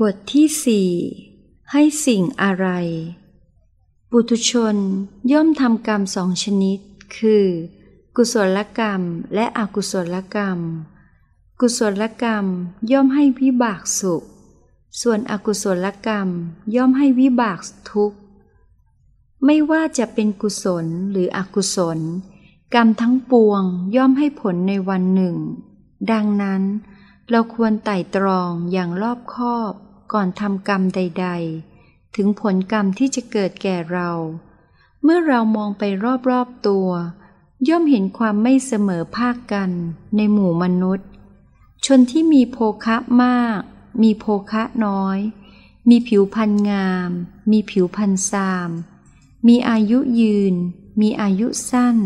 บทที่สี่ให้สิ่งอะไร ปุถุชนย่อมทำกรรมสองชนิด คือ กุศลกรรมและอกุศลกรรม กุศลกรรมย่อมให้วิบากสุข ส่วนอกุศลกรรมย่อมให้วิบากทุกข์ ไม่ว่าจะเป็นกุศลหรืออกุศล กรรมทั้งปวงย่อมให้ผลในวันหนึ่ง ดังนั้น เราควรไต่ตรองอย่างรอบคอบก่อนทำกรรมใด ๆ ถึงผลกรรมที่จะเกิดแก่เรา เมื่อเรามองไปรอบๆตัว ย่อมเห็นความไม่เสมอภาคกันในหมู่มนุษย์ ชนที่มีโภคะมาก มีโภคะน้อย มีผิวพรรณงาม มีผิวพรรณซาม มีอายุยืน มีอายุสั้น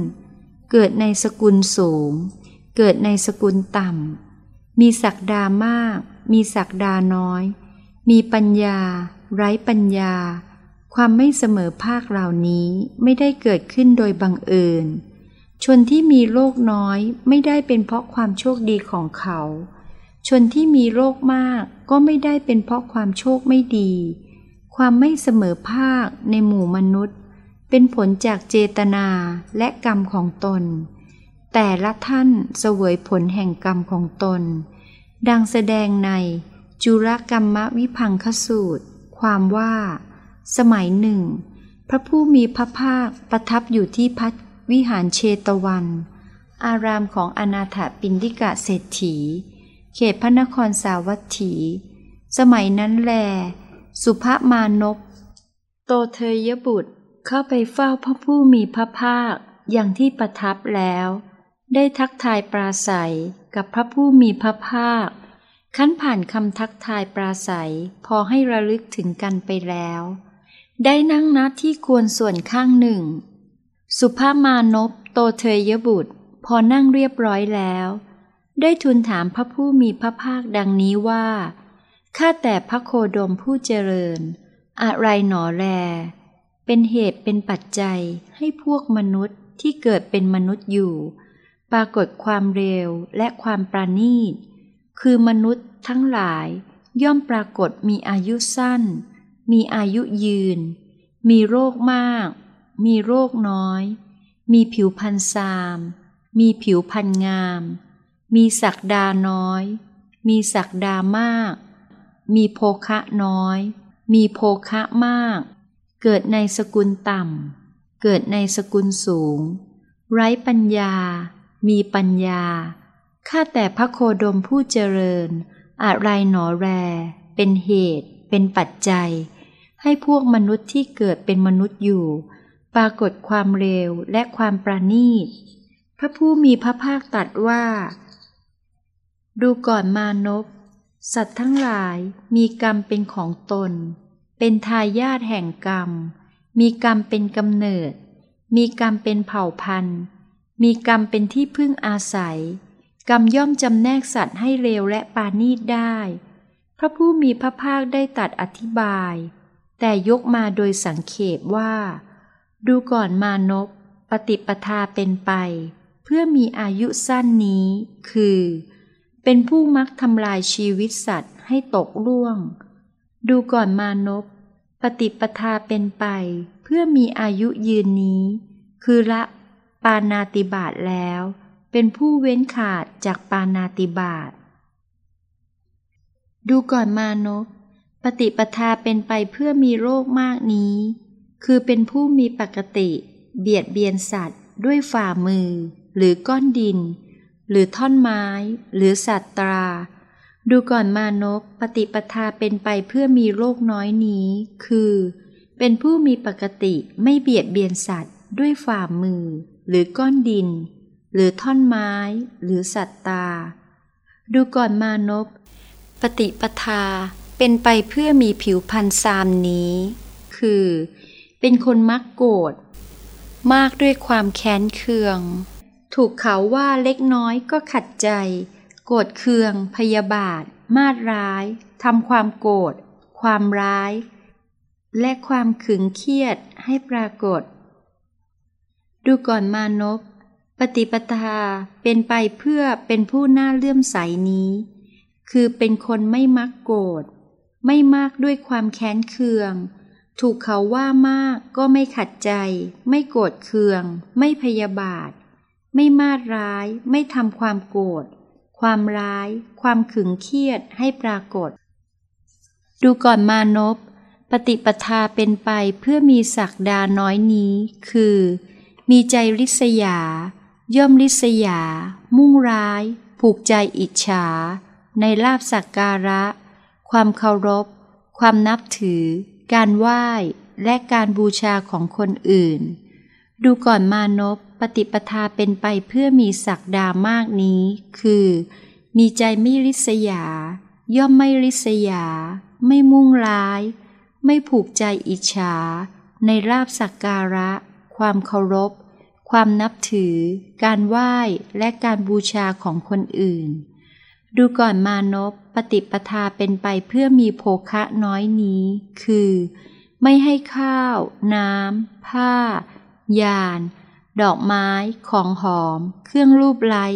เกิดในสกุลสูง เกิดในสกุลต่ำ มีศักดามาก มีศักดาน้อย มีปัญญา ไร้ปัญญา ความไม่เสมอภาคเหล่านี้ไม่ได้เกิดขึ้นโดยบังเอิญ ชนที่มีโรคน้อยไม่ได้เป็นเพราะความโชคดีของเขา ชนที่มีโรคมากก็ไม่ได้เป็นเพราะความโชคไม่ดี ความไม่เสมอภาคในหมู่มนุษย์ เป็นผลจากเจตนาและกรรมของตน แต่ละท่านเสวยผลแห่งกรรมของตน ดังแสดงในจุรกรรมวิพังคสูตร ความว่า สมัยหนึ่ง พระผู้มีพระภาคประทับอยู่ที่พัทวิหารเชตวัน อารามของอนาถปินดิกะเศรษฐี เขตพระนครสาวัตถี สมัยนั้นแล สุภมานพโตเทยบุตรเข้าไปเฝ้าพระผู้มีพระภาคอย่างที่ประทับแล้ว ได้ทักทายปราศัยกับพระผู้มีพระภาคขั้นผ่านคำทักทายปราศัยพอให้ระลึกถึงกันไปแล้ว ได้นั่งนัดที่ควรส่วนข้างหนึ่ง สุภามานพโตเทยบุตร พอนั่งเรียบร้อยแล้ว ได้ทูลถามพระผู้มีพระภาคดังนี้ว่า ข้าแต่พระโคดมผู้เจริญ อะไรหนอแล เป็นเหตุเป็นปัจจัยให้พวกมนุษย์ที่เกิดเป็นมนุษย์อยู่ ปรากฏความเร็วและความปราณีต คือมนุษย์ทั้งหลายย่อมปรากฏมีอายุสั้น มีอายุยืน มีโรคมาก มีโรคน้อย มีผิวพันธ์ซาม มีผิวพันธ์งาม มีศักดาน้อย มีศักดามาก มีโภคะน้อย มีโภคะมาก เกิดในสกุลต่ำ เกิดในสกุลสูง ไร้ปัญญา มีปัญญา ข้าแต่พระโคดมผู้เจริญ อะไรหนอแร เป็นเหตุ เป็นปัจจัย ให้พวกมนุษย์ที่เกิดเป็นมนุษย์อยู่ ปรากฏความเร็วและความประณีต พระผู้มีพระภาคตัดว่า ดูก่อนมานพสัตว์ทั้งหลายมีกรรมเป็นของตน เป็นทายาทแห่งกรรม มีกรรมเป็นกำเนิด มีกรรมเป็นเผ่าพันธุ์ มีกรรมเป็นที่พึ่งอาศัย กรรมย่อมจำแนกสัตว์ให้เร็วและปานีตได้ พระผู้มีพระภาคได้ตัดอธิบาย แต่ยกมาโดยสังเขปว่า ดูก่อนมานพปฏิปทาเป็นไป เพื่อมีอายุสั้นนี้ คือ เป็นผู้มักทำลายชีวิตสัตว์ให้ตกล่วง ดูก่อนมานพปฏิปทาเป็นไป เพื่อมีอายุยืนนี้ คือละ ปานาติบาตแล้ว เป็นผู้เว้นขาดจากปานาติบาตดูก่อนมานพปฏิปทาเป็นไปเพื่อมีโรคมากนี้ คือเป็นผู้มีปกติ เบียดเบียนสัตว์ ด้วยฝ่ามือ หรือก้อนดิน หรือท่อนไม้ หรือสัตตรา ดูก่อนมานพปฏิปทาเป็นไปเพื่อมีโรคน้อยนี้ คือ เป็นผู้มีปกติไม่เบียดเบียนสัตว์ ด้วยฝ่ามือ หรือก้อนดิน หรือท่อนไม้ หรือสัตตา ดูก่อนมานพปฏิปทาเป็นไปเพื่อมีผิวพันธ์ซามนี้ คือ เป็นคนมักโกรธมากด้วยความแค้นเคือง ถูกเขาว่าเล็กน้อยก็ขัดใจ โกรธเคือง พยาบาท มาดร้ายทำความโกรธ ความร้าย และความขึงเครียดให้ปรากฏ ดูก่อนมานพปฏิปทาเป็นไปเพื่อเป็นผู้น่าเลื่อมใสนี้ คือเป็นคนไม่มักโกรธ ไม่มากด้วยความแค้นเคือง ถูกเขาว่ามากก็ไม่ขัดใจ ไม่โกรธเคือง ไม่พยาบาท ไม่มาดร้าย ไม่ทำความโกรธ ความร้าย ความขึงเครียดให้ปรากฏ ดูก่อนมานพปฏิปทาเป็นไปเพื่อมีศักดาน้อยนี้ คือ มีใจริษยา ย่อมริษยา มุ่งร้าย ผูกใจอิจฉา ในลาบสักการะ ความเคารพ ความนับถือ การไหว้ และการบูชาของคนอื่น ดูก่อนมานพปฏิปทาเป็นไปเพื่อมีศักดามากนี้ คือ มีใจไม่ริษยา ย่อมไม่ริษยา ไม่มุ่งร้าย ไม่ผูกใจอิจฉา ในลาบสักการะ ความเคารพ ความนับถือ การไหว้และการบูชาของคนอื่น ดูก่อนมานพปฏิปทาเป็นไปเพื่อมีโภคะน้อยนี้ คือ ไม่ให้ข้าว น้ำ ผ้า ยาน ดอกไม้ ของหอม เครื่องรูปไล้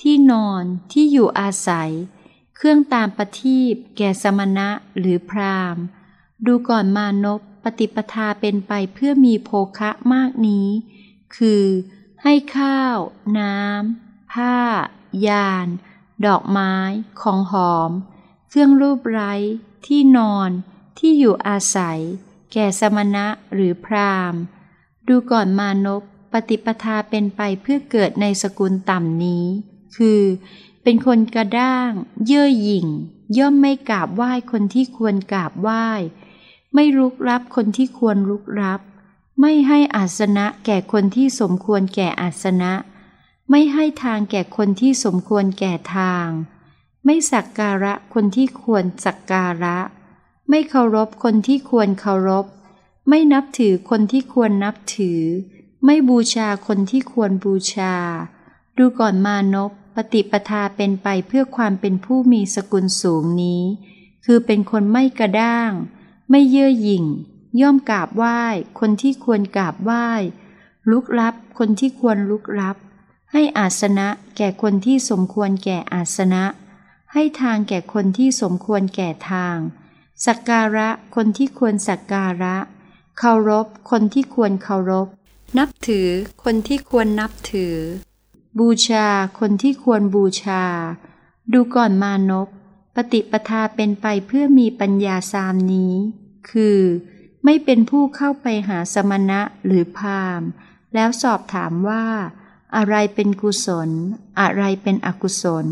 ที่นอน ที่อยู่อาศัย เครื่องตามประทีปแก่สมณะหรือพราหมณ์ดูก่อนมานพ ปฏิปทาเป็นไปเพื่อมีโภคะมากนี้ คือ ให้ข้าว น้ำ ผ้า ยาน ดอกไม้ ของหอม เครื่องรูปไร้ ที่นอน ที่อยู่อาศัย แก่สมณะหรือพราหมณ์ ดูก่อนมานพปฏิปทาเป็นไปเพื่อเกิดในสกุลต่ำนี้ คือ เป็นคนกระด้าง เย่อหยิ่ง ย่อมไม่กราบไหว้คนที่ควรกราบไหว้ ไม่ลุกรับคนที่ควรลุกรับ ไม่ให้อาสนะแก่คนที่สมควรแก่อาสนะ ไม่ให้ทางแก่คนที่สมควรแก่ทาง ไม่สักการะคนที่ควรสักการะ ไม่เคารพคนที่ควรเคารพ ไม่นับถือคนที่ควรนับถือ ไม่บูชาคนที่ควรบูชา ดูก่อนมานพปฏิปทาเป็นไปเพื่อความเป็นผู้มีสกุลสูงนี้ คือเป็นคนไม่กระด้าง ไม่เย่อหยิ่ง ย่อมกราบไหว้ คนที่ควรกราบไหว้ ลุกรับ คนที่ควรลุกรับ ให้อาสนะแก่คนที่สมควรแก่อาสนะ ให้ทางแก่คนที่สมควรแก่ทาง สักการะคนที่ควรสักการะ เคารพ คนที่ควรเคารพ นับถือ คนที่ควรนับถือ บูชา คนที่ควรบูชา ดูก่อนมานพ ปฏิปทาเป็นไปเพื่อมีปัญญาสามนี้ คือ ไม่เป็นผู้เข้าไปหาสมณะหรือพาม แล้วสอบถามว่า อะไรเป็นกุศล อะไรเป็นอกุศล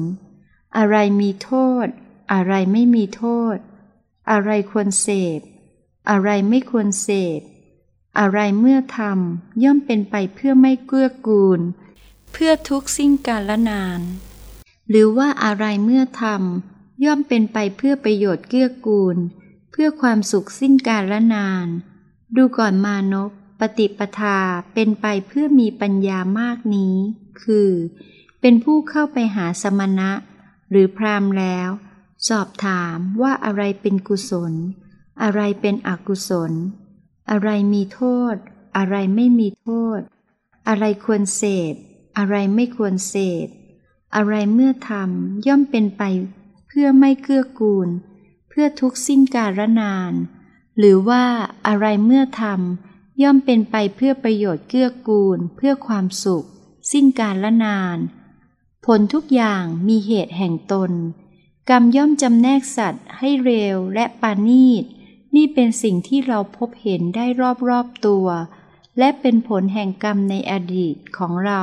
อะไรมีโทษ อะไรไม่มีโทษ อะไรควรเสพ อะไรไม่ควรเสพ อะไรเมื่อทำย่อมเป็นไปเพื่อไม่เกื้อกูล เพื่อทุกสิ่งกาลนาน หรือว่าอะไรเมื่อทำ ย่อมเป็นไปเพื่อประโยชน์เกื้อกูล เพื่อความสุขสิ้นกาลนาน ดูก่อนมานพปฏิปทาเป็นไปเพื่อมีปัญญามากนี้ คือ เป็นผู้เข้าไปหาสมณะ หรือพรามแล้ว สอบถามว่าอะไรเป็นกุศล อะไรเป็นอกุศล อะไรมีโทษ อะไรไม่มีโทษ อะไรควรเสพ อะไรไม่ควรเสพ อะไรเมื่อทำย่อมเป็นไป เพื่อไม่เกื้อกูล เพื่อทุกสิ้นกาลนาน หรือว่าอะไรเมื่อทำย่อมเป็นไปเพื่อประโยชน์เกื้อกูล เพื่อความสุข สิ้นกาลนาน ผลทุกอย่างมีเหตุแห่งตน กรรมย่อมจำแนกสัตว์ให้เร็วและปานีตนี่เป็นสิ่งที่เราพบเห็นได้รอบๆตัว และเป็นผลแห่งกรรมในอดีตของเรา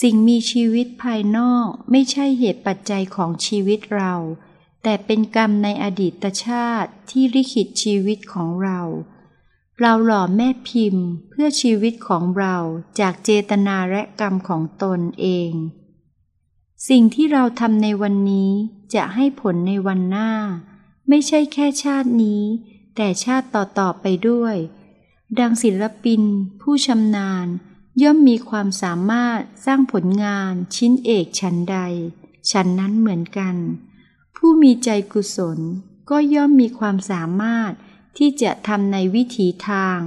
สิ่งมีชีวิตภายนอกไม่ใช่เหตุปัจจัยของชีวิตเรา แต่เป็นกรรมในอดีตชาติที่ลิขิตชีวิตของเรา เราหล่อแม่พิมพ์เพื่อชีวิตของเราจากเจตนาและกรรมของตนเอง สิ่งที่เราทำในวันนี้จะให้ผลในวันหน้า ไม่ใช่แค่ชาตินี้ แต่ชาติต่อๆไปด้วย ดังศิลปิน ผู้ชำนาญ ย่อมมีความสามารถสร้างผลงานชิ้นเอกชั้นใด ชั้นนั้นเหมือนกัน ผู้มีใจกุศลก็ย่อมมีความสามารถที่จะทำในวิถีทาง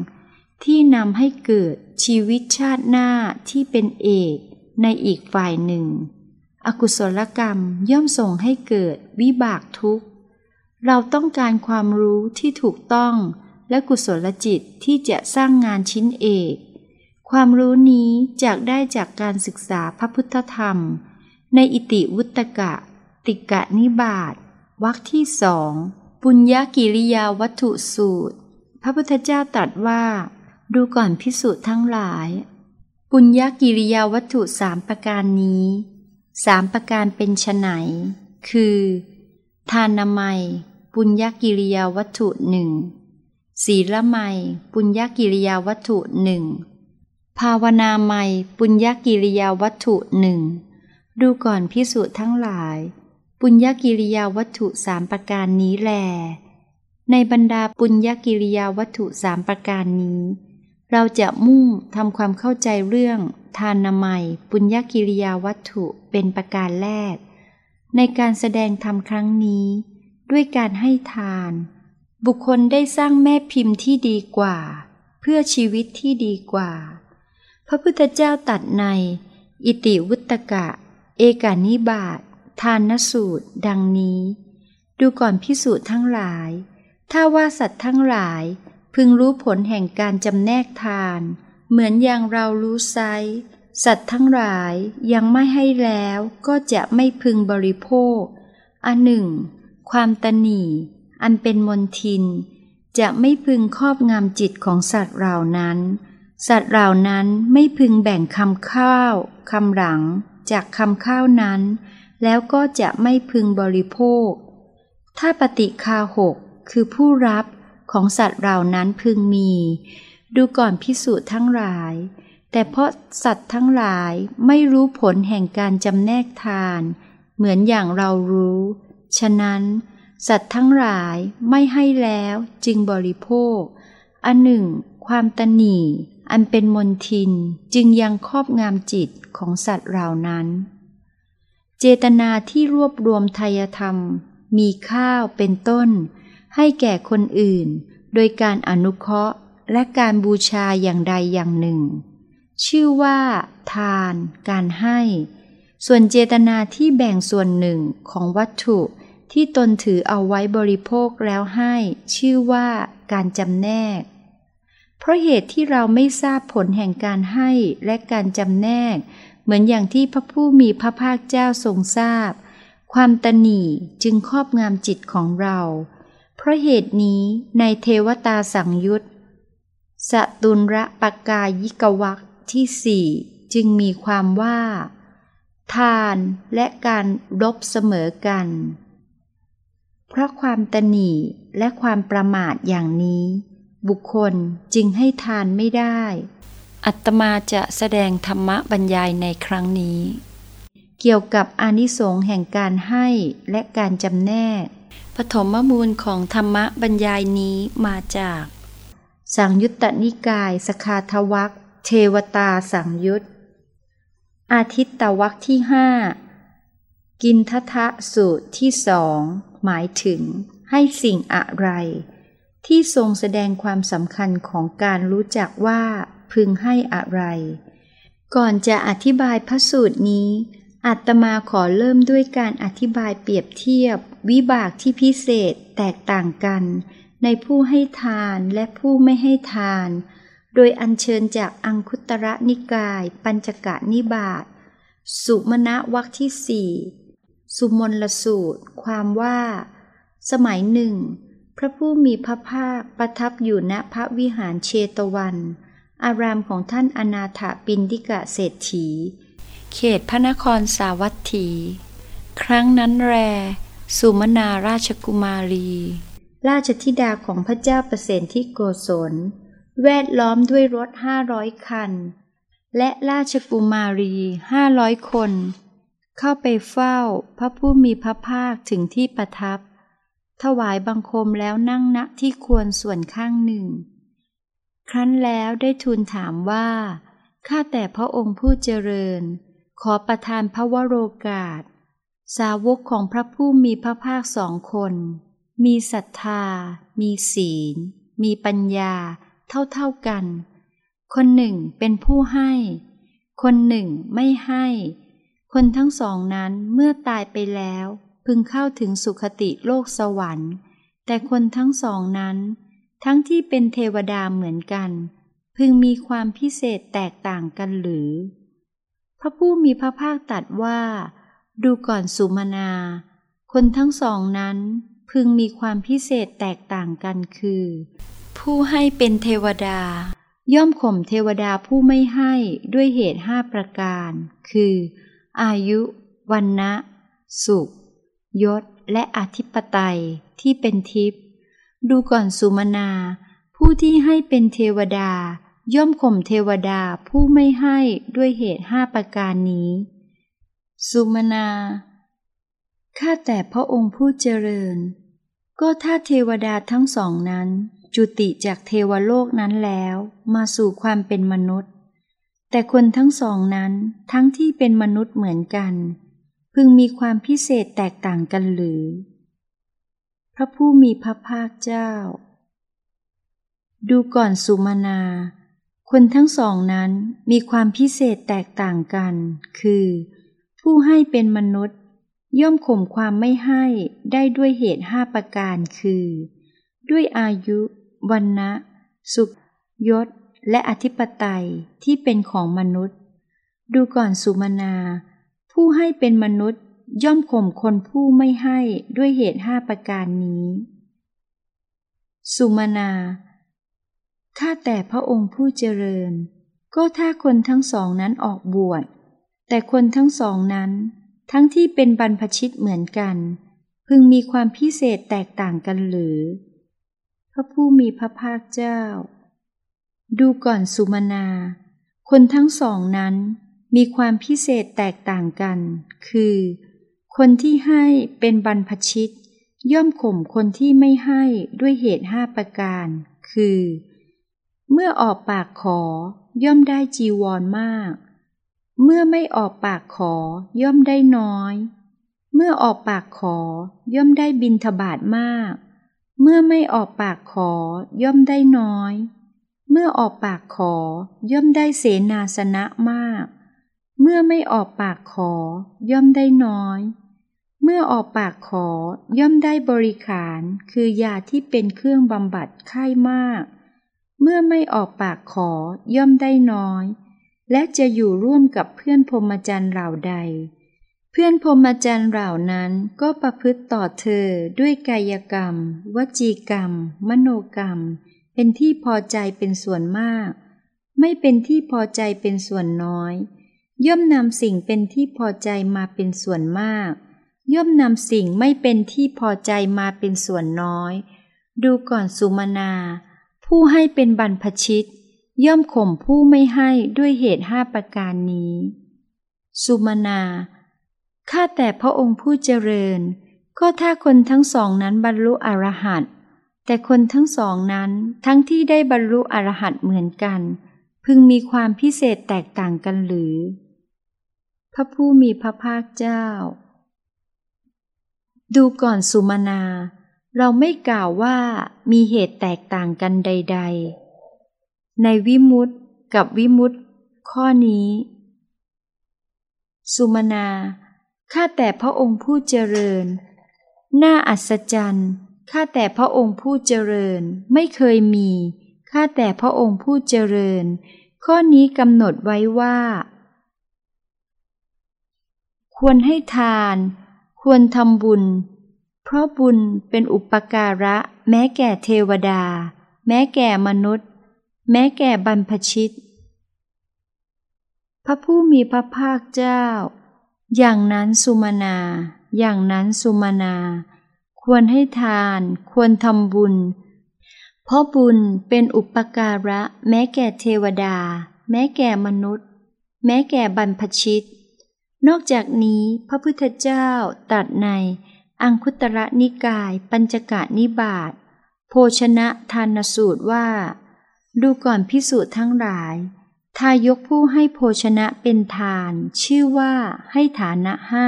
ที่นำให้เกิดชีวิตชาติหน้าที่เป็นเอกในอีกฝ่ายหนึ่ง อกุศลกรรมย่อมส่งให้เกิดวิบากทุกข์ เราต้องการความรู้ที่ถูกต้องและกุศลจิตที่จะสร้างงานชิ้นเอก ความรู้นี้จากได้จากการศึกษาพระพุทธธรรม ในอิติวุตกะ ติกะนิบาตวรรคที่สอง ปุญญกิริยาวัตถุสูตร พระพุทธเจ้าตรัสว่า ดูก่อนพิสูจน์ทั้งหลาย ปุญญกิริยาวัตถุสามประการนี้สามประการเป็นไฉนคือ ทานามัย ปุญญกิริยาวัตถุหนึ่งศีลไมยปุญญกิริยาวัตถุหนึ่ง ภาวนาไมยปุญญกิริยาวัตถุหนึ่งดูก่อนพิสูจน์ทั้งหลาย ปุญญกิริยาวัตถุสามประการนี้แล ในบรรดาปุญญกิริยาวัตถุสามประการนี้ เราจะมุ่งทำความเข้าใจเรื่อง ทานนามัยปุญญกิริยาวัตถุเป็นประการแรก ในการแสดงธรรมครั้งนี้ ด้วยการให้ทาน บุคคลได้สร้างแม่พิมพ์ที่ดีกว่า เพื่อชีวิตที่ดีกว่า พระพุทธเจ้าตัดใน อิติวุตกะ เอกานิบาตทานสูตร ดังนี้ ดูก่อนพิสูจน์ทั้งหลาย ถ้าว่าสัตว์ทั้งหลายพึงรู้ผลแห่งการจำแนกทาน เหมือนอย่างเรารู้ไซสัตว์ทั้งหลายยังไม่ให้แล้วก็จะไม่พึงบริโภค อันหนึ่ง ความตนีอันเป็นมนทิน จะไม่พึงครอบงำจิตของสัตว์เหล่านั้น สัตว์เหล่านั้นไม่พึงแบ่งคำข้าวคำหลังจากคำข้าวนั้น แล้วก็จะไม่พึงบริโภค ถ้าปฏิคาหกคือผู้รับของสัตว์เหล่านั้นพึงมี ดูก่อนพิสูจน์ทั้งหลาย แต่เพราะสัตว์ทั้งหลายไม่รู้ผลแห่งการจำแนกทาน เหมือนอย่างเรารู้ ฉะนั้น สัตว์ทั้งหลายไม่ให้แล้วจึงบริโภค อันหนึ่ง ความตนี อันเป็นมนทินจึงยังครอบงามจิตของสัตว์เหล่านั้น เจตนาที่รวบรวมไทยธรรม มีข้าวเป็นต้น ให้แก่คนอื่น โดยการอนุเคราะห์และการบูชาอย่างใดอย่างหนึ่ง ชื่อว่า ทาน การให้ ส่วนเจตนาที่แบ่งส่วนหนึ่งของวัตถุที่ตนถือเอาไว้บริโภคแล้วให้ ชื่อว่าการจำแนก ราะเหตุที่เราไม่ทราบผลแห่งการให้และการจำแนก เหมือนอย่างที่พระผู้มีพระภาคเจ้าทรงทราบ ความตนีจึงครอบงำจิตของเรา เพราะเหตุนี้ในเทวตาสังยุตสตุนระปกายิกวักที่สี่จึงมีความว่า ทานและการรบเสมอกัน เพราะความตนีและความประมาทอย่างนี้ บุคคลจึงให้ทานไม่ได้ อัตมาจะแสดงธรรมบรรยายในครั้งนี้ เกี่ยวกับอานิสงส์แห่งการให้และการจำแนก ปฐมมูลของธรรมบรรยายนี้มาจาก สังยุตตนิกายสคาทวักเทวตาสังยุตอาทิตตวักที่ห้ากินททะสูตรที่สองหมายถึงให้สิ่งอะไร ที่ทรงแสดงความสำคัญของการรู้จักว่าพึงให้อะไร ก่อนจะอธิบายพระสูตรนี้อาตมาขอเริ่มด้วยการอธิบายเปรียบเทียบ วิบากที่พิเศษแตกต่างกัน ในผู้ให้ทานและผู้ไม่ให้ทาน โดยอัญเชิญจากอังคุตระนิกาย ปัญจกะนิบาตสุมณวักที่สี่สุมนลสูตร ความว่า สมัยหนึ่ง พระผู้มีพระภาคประทับอยู่ณพระวิหารเชตวัน อารามของท่านอนาถปินดิกะเศรษฐี เขตพระนครสาวัตถี ครั้งนั้นแรสุมนาราชกุมารี ราชธิดาของพระเจ้าประเสนที่โกศล แวดล้อมด้วยรถห้าร้อยคัน และราชกุมารีห้าร้อยคน เข้าไปเฝ้าพระผู้มีพระภาคถึงที่ประทับ ถวายบังคมแล้วนั่งณที่ควรส่วนข้างหนึ่ง ครั้นแล้วได้ทูลถามว่า ข้าแต่พระองค์ผู้เจริญ ขอประทานพระวโรกาส สาวกของพระผู้มีพระภาคสองคน มีศรัทธา มีศีล มีปัญญา เท่าๆกัน คนหนึ่งเป็นผู้ให้ คนหนึ่งไม่ให้ คนทั้งสองนั้นเมื่อตายไปแล้ว พึงเข้าถึงสุคติโลกสวรรค์ แต่คนทั้งสองนั้น ทั้งที่เป็นเทวดาเหมือนกัน พึงมีความพิเศษแตกต่างกันหรือ พระผู้มีพระภาคตรัสว่า ดูก่อนสุมานาคนทั้งสองนั้นพึงมีความพิเศษแตกต่างกันคือ ผู้ให้เป็นเทวดา ย่อมข่มเทวดาผู้ไม่ให้ด้วยเหตุห้าประการ คือ อายุ วันนะ สุข ยศและอธิปไตยที่เป็นทิพย์ดูก่อนสุมานา ผู้ที่ให้เป็นเทวดา ย่อมข่มเทวดาผู้ไม่ให้ด้วยเหตุห้าประการนี้ สุมานาข้าแต่พระองค์ผู้เจริญ ก็ถ้าเทวดาทั้งสองนั้น จุติจากเทวโลกนั้นแล้วมาสู่ความเป็นมนุษย์ แต่คนทั้งสองนั้นทั้งที่เป็นมนุษย์เหมือนกัน พึงมีความพิเศษแตกต่างกันหรือ พระผู้มีพระภาคเจ้า ดูก่อนสุมานาคนทั้งสองนั้นมีความพิเศษแตกต่างกัน คือ ผู้ให้เป็นมนุษย์ ย่อมข่มความไม่ให้ได้ด้วยเหตุห้าประการคือ ด้วยอายุวันนะสุขยศ และอธิปไตยที่เป็นของมนุษย์ ดูก่อนสุมานา ผู้ให้เป็นมนุษย์ย่อมข่มคนผู้ไม่ให้ด้วยเหตุห้าประการนี้ สุมานาข้าแต่พระองค์ผู้เจริญ ก็ถ้าคนทั้งสองนั้นออกบวช แต่คนทั้งสองนั้น ทั้งที่เป็นบรรพชิตเหมือนกัน พึงมีความพิเศษแตกต่างกันหรือ พระผู้มีพระภาคเจ้า ดูก่อนสุมานาคนทั้งสองนั้น มีความพิเศษแตกต่างกัน คือ คนที่ให้เป็นบรรพชิต ย่อมข่มคนที่ไม่ให้ด้วยเหตุห้าประการ คือ เมื่อออกปากขอย่อมได้จีวรมาก เมื่อไม่ออกปากขอย่อมได้น้อย เมื่อออกปากขอย่อมได้บินทบาทมาก เมื่อไม่ออกปากขอย่อมได้น้อย เมื่อออกปากขอย่อมได้เสนาสนะมาก เมื่อไม่ออกปากขอ ย่อมได้น้อย เมื่อออกปากขอย่อมได้บริขาร คือยาที่เป็นเครื่องบำบัดไข้มาก เมื่อไม่ออกปากขอย่อมได้น้อย และจะอยู่ร่วมกับเพื่อนพรหมจรรย์เหล่าใด เพื่อนพรหมจรรย์เหล่านั้นก็ประพฤติต่อเธอด้วยกายกรรม วจีกรรม มโนกรรม เป็นที่พอใจเป็นส่วนมาก ไม่เป็นที่พอใจเป็นส่วนน้อย ย่อมนำสิ่งเป็นที่พอใจมาเป็นส่วนมาก ย่อมนำสิ่งไม่เป็นที่พอใจมาเป็นส่วนน้อย ดูก่อนสุมานา ผู้ให้เป็นบรรพชิต ย่อมข่มผู้ไม่ให้ด้วยเหตุห้าประการนี้ สุมานาข้าแต่พระองค์ผู้เจริญ ก็ถ้าคนทั้งสองนั้นบรรลุอรหัตแต่คนทั้งสองนั้นทั้งที่ได้บรรลุอรหัตเหมือนกัน พึงมีความพิเศษแตกต่างกันหรือ พระผู้มีพระภาคเจ้า ดูก่อนสุมานาเราไม่กล่าวว่ามีเหตุแตกต่างกันใด ๆ ในวิมุตติกับวิมุตติข้อนี้ สุมานาข้าแต่พระองค์ผู้เจริญ น่าอัศจรรย์ข้าแต่พระองค์ผู้เจริญไม่เคยมีข้าแต่พระองค์ผู้เจริญ ข้อนี้กำหนดไว้ว่า ควรให้ทาน ควรทำบุญ เพราะบุญเป็นอุปการะแม้แก่เทวดา แม้แก่มนุษย์ แม้แก่บรรพชิต พระผู้มีพระภาคเจ้า อย่างนั้นสุมานา อย่างนั้นสุมานา ควรให้ทาน ควรทำบุญ เพราะบุญเป็นอุปการะแม้แก่เทวดา แม้แก่มนุษย์ แม้แก่บรรพชิต นอกจากนี้พระพุทธเจ้าตรัสใน อังคุตระนิกาย ปัญจกะนิบาตโภชนะทานสูตรว่า ดูก่อนพิสูจน์ทั้งหลาย ทายกผู้ให้โภชนะเป็นทาน ชื่อว่าให้ฐานะห้า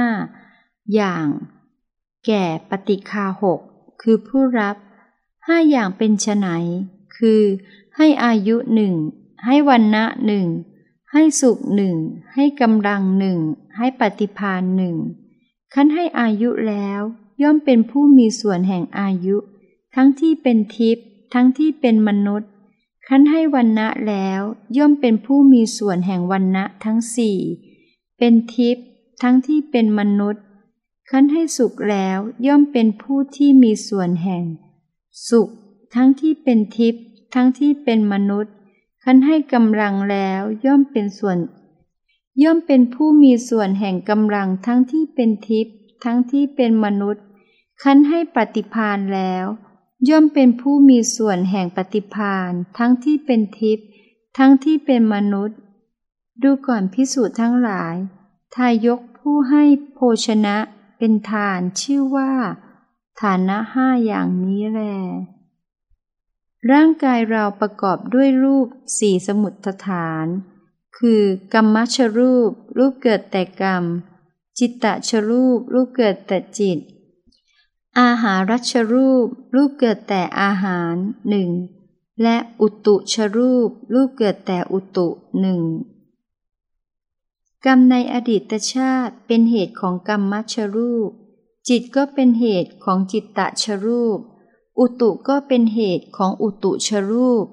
อย่าง แก่ปฏิคาหกคือผู้รับห้าอย่างเป็นไฉนคือ ให้อายุหนึ่งให้วันนะหนึ่งให้สุขหนึ่งให้กำลังหนึ่ง ให้ปฏิพานหนึ่งขั้นให้อายุแล้วย่อมเป็นผู้มีส่วนแห่งอายุ ทั้งที่เป็นทิพย์ทั้งที่เป็นมนุษย์คั้นให้วันณะแล้วย่อมเป็นผู้มีส่วนแห่งวันณะทั้งสี่เป็นทิพย์ทั้งที่เป็นมนุษย์คั้นให้สุขแล้วย่อมเป็นผู้ที่มีส่วนแห่ง สุข ทั้งที่เป็นทิพย์ทั้งที่เป็นมนุษย์คั้นให้กำลังแล้วย่อมเป็นส่วน ย่อมเป็นผู้มีส่วนแห่งกำลังทั้งที่เป็นทิพย์ทั้งที่เป็นมนุษย์ คั้นให้ปฏิพานแล้ว ย่อมเป็นผู้มีส่วนแห่งปฏิพานทั้งที่เป็นทิพย์ทั้งที่เป็นมนุษย์ ดูก่อนพิสูจน์ทั้งหลาย ทายกผู้ให้โภชนะเป็นฐานชื่อว่า ฐานะห้าอย่างนี้แล ร่างกายเราประกอบด้วยรูปสี่สมุทฐาน คือกรรมชรูป รูปเกิดแต่กรรม จิตตชรูป รูปเกิดแต่จิต อาหารัชรูป รูปเกิดแต่อาหารหนึ่งและอุตุชรูป รูปเกิดแต่อุตุหนึ่งกรรมในอดีตชาติเป็นเหตุของกรรมมัชรูป จิตก็เป็นเหตุของจิตตชรูป อุตุก็เป็นเหตุของอุตุชรูป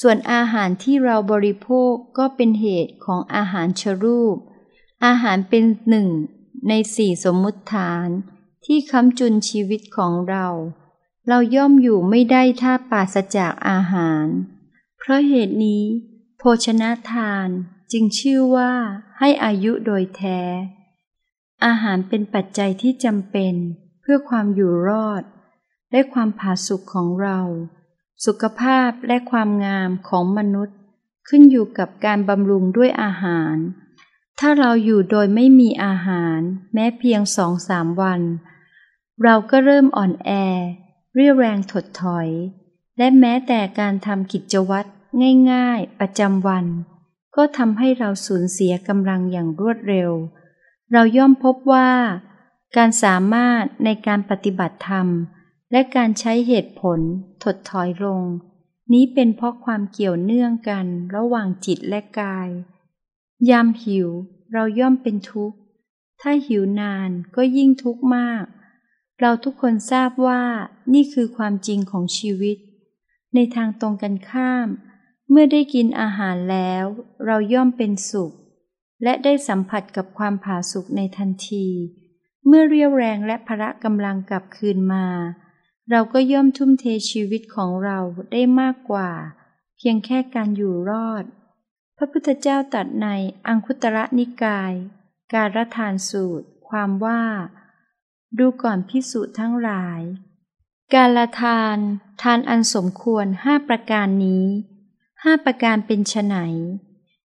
ส่วนอาหารที่เราบริโภคก็เป็นเหตุของอาหารชรูป อาหารเป็นหนึ่งในสี่สมมุติฐาน ที่ค้ำจุนชีวิตของเรา เราย่อมอยู่ไม่ได้ถ้าปราศจากอาหาร เพราะเหตุนี้ โภชนะทานจึงชื่อว่าให้อายุโดยแท้ อาหารเป็นปัจจัยที่จำเป็นเพื่อความอยู่รอด และความผาสุกของเรา สุขภาพและความงามของมนุษย์ ขึ้นอยู่กับการบำรุงด้วยอาหาร ถ้าเราอยู่โดยไม่มีอาหาร แม้เพียงสองสามวัน เราก็เริ่มอ่อนแอ เรียแรงถดถอย และแม้แต่การทำกิจวัตรง่ายๆ ประจำวัน ก็ทำให้เราสูญเสียกำลังอย่างรวดเร็ว เราย่อมพบว่า การสามารถในการปฏิบัติธรรม และการใช้เหตุผล ถดถอยลง นี้เป็นเพราะความเกี่ยวเนื่องกันระหว่างจิตและกาย ยามหิวเราย่อมเป็นทุกข์ ถ้าหิวนานก็ยิ่งทุกข์มาก เราทุกคนทราบว่านี่คือความจริงของชีวิต ในทางตรงกันข้าม เมื่อได้กินอาหารแล้ว เราย่อมเป็นสุข และได้สัมผัสกับความผาสุกในทันที เมื่อเรียวแรงและพละกำลังกลับคืนมา เราก็ย่อมทุ่มเทชีวิตของเราได้มากกว่า เพียงแค่การอยู่รอด พระพุทธเจ้าตัดในอังคุตระนิกาย การทานสูตร ความว่า ดูก่อนพิสูจน์ทั้งหลาย การละทาน ทานอันสมควรห้าประการนี้ห้าประการเป็นไฉน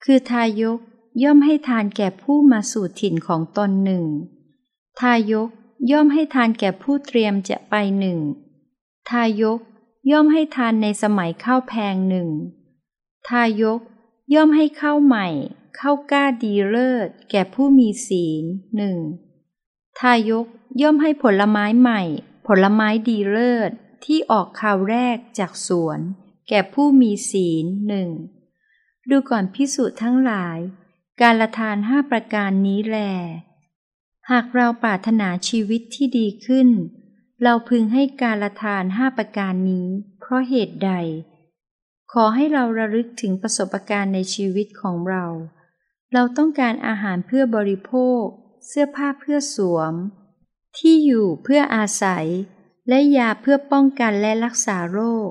คือทายกย่อมให้ทานแก่ผู้มาสู่ถิ่นของตนหนึ่ง ทายกย่อมให้ทานแก่ผู้เตรียมจะไปหนึ่ง ทายกย่อมให้ทานในสมัยข้าวแพงหนึ่ง ทายกย่อมให้ข้าวใหม่ข้าวก้าดีเลิศแก่ผู้มีศีลหนึ่ง ทายกย่อมให้ผลไม้ใหม่ ผลไม้ดีเลิศที่ออกข่าวแรกจากสวน แก่ผู้มีศีลหนึ่ง ดูก่อนพิสูจน์ทั้งหลาย การละทานห้าประการนี้แล หากเราปรารถนาชีวิตที่ดีขึ้น เราพึงให้การละทานห้าประการนี้ เพราะเหตุใด ขอให้เราระลึกถึงประสบการณ์ในชีวิตของเรา เราต้องการอาหารเพื่อบริโภค เสื้อผ้าเพื่อสวม ที่อยู่เพื่ออาศัย และยาเพื่อป้องกันและรักษาโรค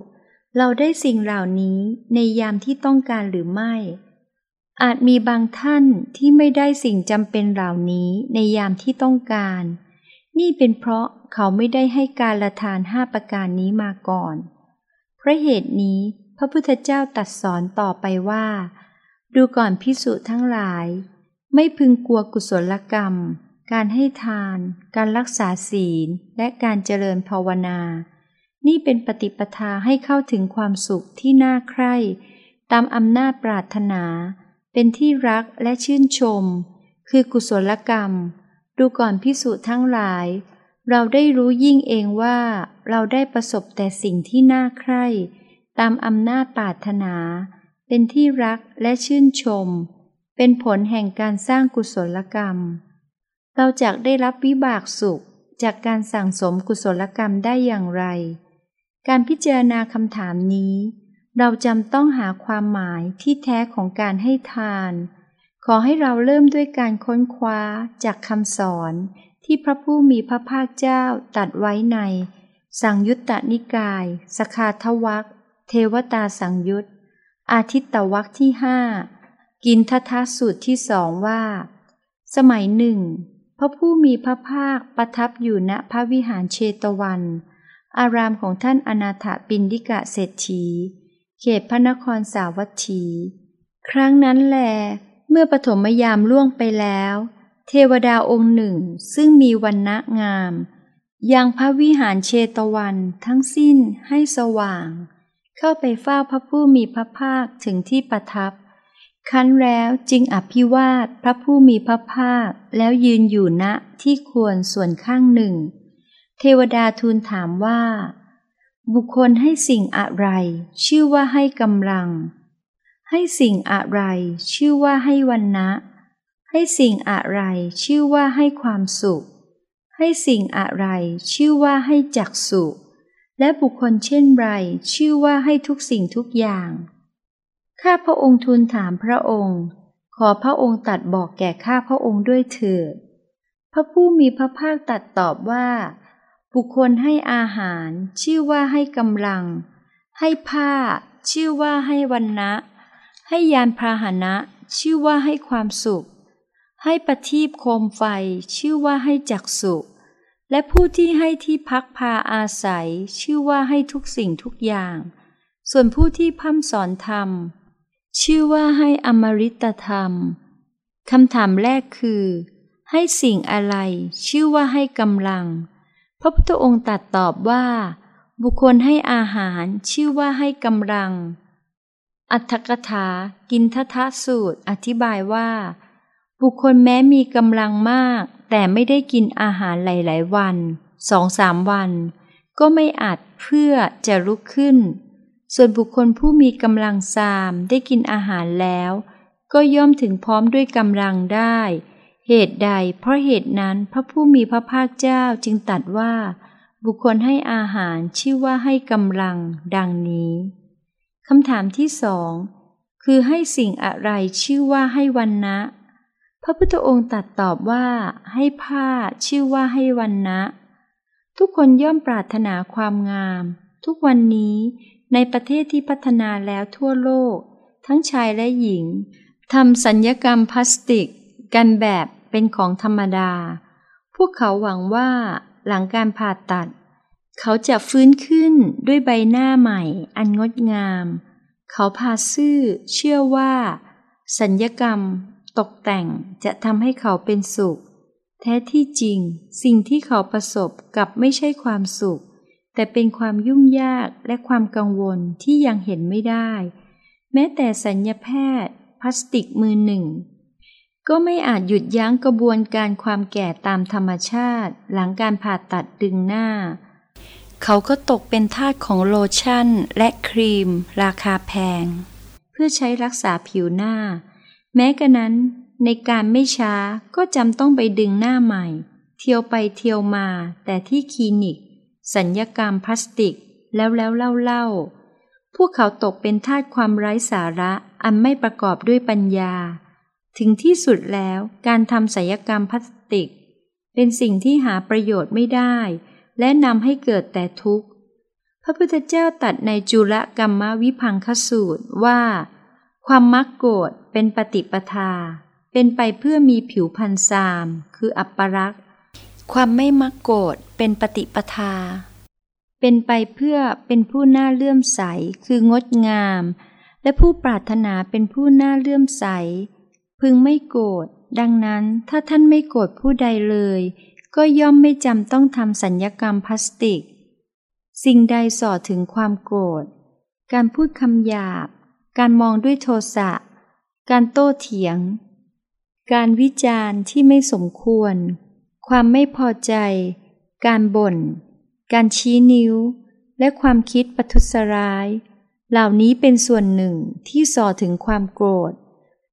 เราได้สิ่งเหล่านี้ในยามที่ต้องการหรือไม่ อาจมีบางท่านที่ไม่ได้สิ่งจำเป็นเหล่านี้ในยามที่ต้องการ นี่เป็นเพราะ เขาไม่ได้ให้การละทานห้าประการนี้มาก่อน เพราะเหตุนี้พระพุทธเจ้าตัดสอนต่อไปว่า ดูก่อนพิสุทั้งหลาย ไม่พึงกลัวกุศลกรรม การให้ทาน การรักษาศีล และการเจริญภาวนา นี่เป็นปฏิปทาให้เข้าถึงความสุขที่น่าใคร่ ตามอำนาจปรารถนา เป็นที่รักและชื่นชม คือกุศลกรรม ดูก่อนพิสูจน์ทั้งหลาย เราได้รู้ยิ่งเองว่า เราได้ประสบแต่สิ่งที่น่าใคร่ ตามอำนาจปรารถนา เป็นที่รักและชื่นชม เป็นผลแห่งการสร้างกุศลกรรม เราจะได้รับวิบากสุขจากการสั่งสมกุศลกรรมได้อย่างไร การพิจารณาคำถามนี้ เราจำต้องหาความหมายที่แท้ของการให้ทาน ขอให้เราเริ่มด้วยการค้นคว้าจากคำสอน ที่พระผู้มีพระภาคเจ้าตัดไว้ใน สังยุตตนิกาย สคาทวักเทวตาสังยุตอาทิตตวักที่ห้ากินททสูตรที่สองว่า สมัยหนึ่ง พระผู้มีพระภาคประทับอยู่ณพระวิหารเชตวัน อารามของท่านอนาถปินดิกะเศรษฐี เขตพระนครสาวัตถี ครั้งนั้นแล เมื่อปฐมยามล่วงไปแล้ว เทวดาองค์หนึ่งซึ่งมีวันณะงาม ยังพระวิหารเชตวันทั้งสิ้นให้สว่าง เข้าไปเฝ้าพระผู้มีพระภาคถึงที่ประทับคั้นแล้วจึงอภิวาทพระผู้มีพระภาคแล้วยืนอยู่ณที่ควรส่วนข้างหนึ่ง เทวดาทูลถามว่า บุคคลให้สิ่งอะไร ชื่อว่าให้กำลัง ให้สิ่งอะไร ชื่อว่าให้วันนะ ให้สิ่งอะไรชื่อว่าให้ความสุข ให้สิ่งอะไรชื่อว่าให้จักสุข และบุคคลเช่นไรชื่อว่าให้ทุกสิ่งทุกอย่าง ข้าพระองค์ทูลถามพระองค์ ขอพระองค์ตัดบอกแก่ข้าพระองค์ด้วยเถิด พระผู้มีพระภาคตัดตอบว่า บุคคลให้อาหาร ชื่อว่าให้กำลัง ให้ผ้า ชื่อว่าให้วันนะให้ยานพาหนะ ชื่อว่าให้ความสุข ให้ประทีปโคมไฟชื่อว่าให้จักสุ และผู้ที่ให้ที่พักพาอาศัย ชื่อว่าให้ทุกสิ่งทุกอย่าง ส่วนผู้ที่พัฒสอนธรรม ชื่อว่าให้อมริตธรรมคำถามแรกคือ ให้สิ่งอะไร ชื่อว่าให้กำลัง พระพุทธองค์ตัดตอบว่า บุคคลให้อาหาร ชื่อว่าให้กำลัง อัตถกถากินททสูตร อธิบายว่า บุคคลแม้มีกำลังมาก แต่ไม่ได้กินอาหารหลาย ๆ วันสองสามวัน ก็ไม่อาจเพื่อจะลุกขึ้น ส่วนบุคคลผู้มีกำลังซามได้กินอาหารแล้ว ก็ย่อมถึงพร้อมด้วยกำลังได้ เหตุใด เพราะเหตุนั้นพระผู้มีพระภาคเจ้าจึงตัดว่า บุคคลให้อาหารชื่อว่าให้กำลังดังนี้คำถามที่สองคือให้สิ่งอะไรชื่อว่าให้วันนะ พระพุทธองค์ตัดตอบว่าให้ผ้าชื่อว่าให้วันนะ ทุกคนย่อมปรารถนาความงาม ทุกวันนี้ในประเทศที่พัฒนาแล้วทั่วโลก ทั้งชายและหญิงทำสัญญกรรมพลาสติก กันแบบเป็นของธรรมดา พวกเขาหวังว่าหลังการผ่าตัด เขาจะฟื้นขึ้นด้วยใบหน้าใหม่อันงดงาม เขาพาซื่อเชื่อว่า สัญญกรรม ตกแต่งจะทำให้เขาเป็นสุข แท้ที่จริง สิ่งที่เขาประสบกับไม่ใช่ความสุข แต่เป็นความยุ่งยากและความกังวลที่ยังเห็นไม่ได้ แม้แต่สัญญแพทย์ พลาสติกมือหนึ่ง ก็ไม่อาจหยุดยั้งกระบวนการความแก่ตามธรรมชาติ หลังการผ่าตัดดึงหน้า เขาก็ตกเป็นทาสของโลชั่นและครีม ราคาแพง เพื่อใช้รักษาผิวหน้า แม้กระนั้น ในการไม่ช้าก็จำต้องไปดึงหน้าใหม่ เที่ยวไปเที่ยวมา แต่ที่คลินิก สัญญกรรมพลาสติก แล้วแล้วเล่าเล่าพวกเขาตกเป็นทาสความไร้สาระอันไม่ประกอบด้วยปัญญา ถึงที่สุดแล้วการทำศัลยกรรมพลาสติก เป็นสิ่งที่หาประโยชน์ไม่ได้ และนำให้เกิดแต่ทุกข์ พระพุทธเจ้าตัดในจุลกรรมวิพังคสูตรว่า ความมักโกรธเป็นปฏิปทา เป็นไปเพื่อมีผิวพันธ์ซาม คืออัปปรักษความไม่มักโกรธเป็นปฏิปทา เป็นไปเพื่อเป็นผู้น่าเลื่อมใส คืองดงาม และผู้ปรารถนาเป็นผู้น่าเลื่อมใส พึงไม่โกรธดังนั้นถ้าท่านไม่โกรธผู้ใดเลย ก็ย่อมไม่จำต้องทำสัญญกรรมพลาสติก สิ่งใดส่อถึงความโกรธ การพูดคำหยาบ การมองด้วยโทสะ การโต้เถียง การวิจารณ์ที่ไม่สมควร ความไม่พอใจ การบ่น การชี้นิ้ว และความคิดปัทุษร้าย เหล่านี้เป็นส่วนหนึ่งที่ส่อถึงความโกรธ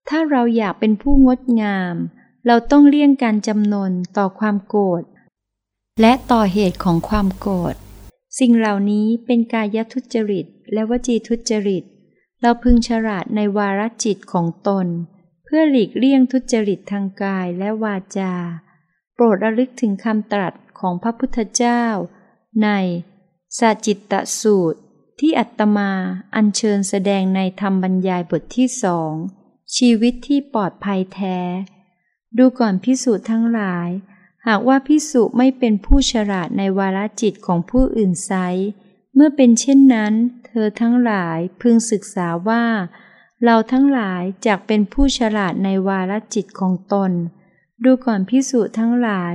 ถ้าเราอยากเป็นผู้งดงาม เราต้องเลี่ยงการจำนนต่อความโกรธ และต่อเหตุของความโกรธ สิ่งเหล่านี้เป็นกายทุจริตและวจีทุจริต เราพึงฉลาดในวาระจิตของตน เพื่อหลีกเลี่ยงทุจริตทางกายและวาจา โปรดระลึกถึงคำตรัสของพระพุทธเจ้า ในสาจิตตสูตร ที่อัตมาอัญเชิญแสดงในธรรมบรรยายบทที่สองชีวิตที่ปลอดภัยแท้ ดูก่อนพิสูจน์ทั้งหลาย หากว่าพิสุไม่เป็นผู้ฉลาดในวาระจิตของผู้อื่นไซ เมื่อเป็นเช่นนั้น เธอทั้งหลายพึงศึกษาว่า เราทั้งหลายจากเป็นผู้ฉลาดในวาระจิตของตน ดูก่อนพิสูจทั้งหลาย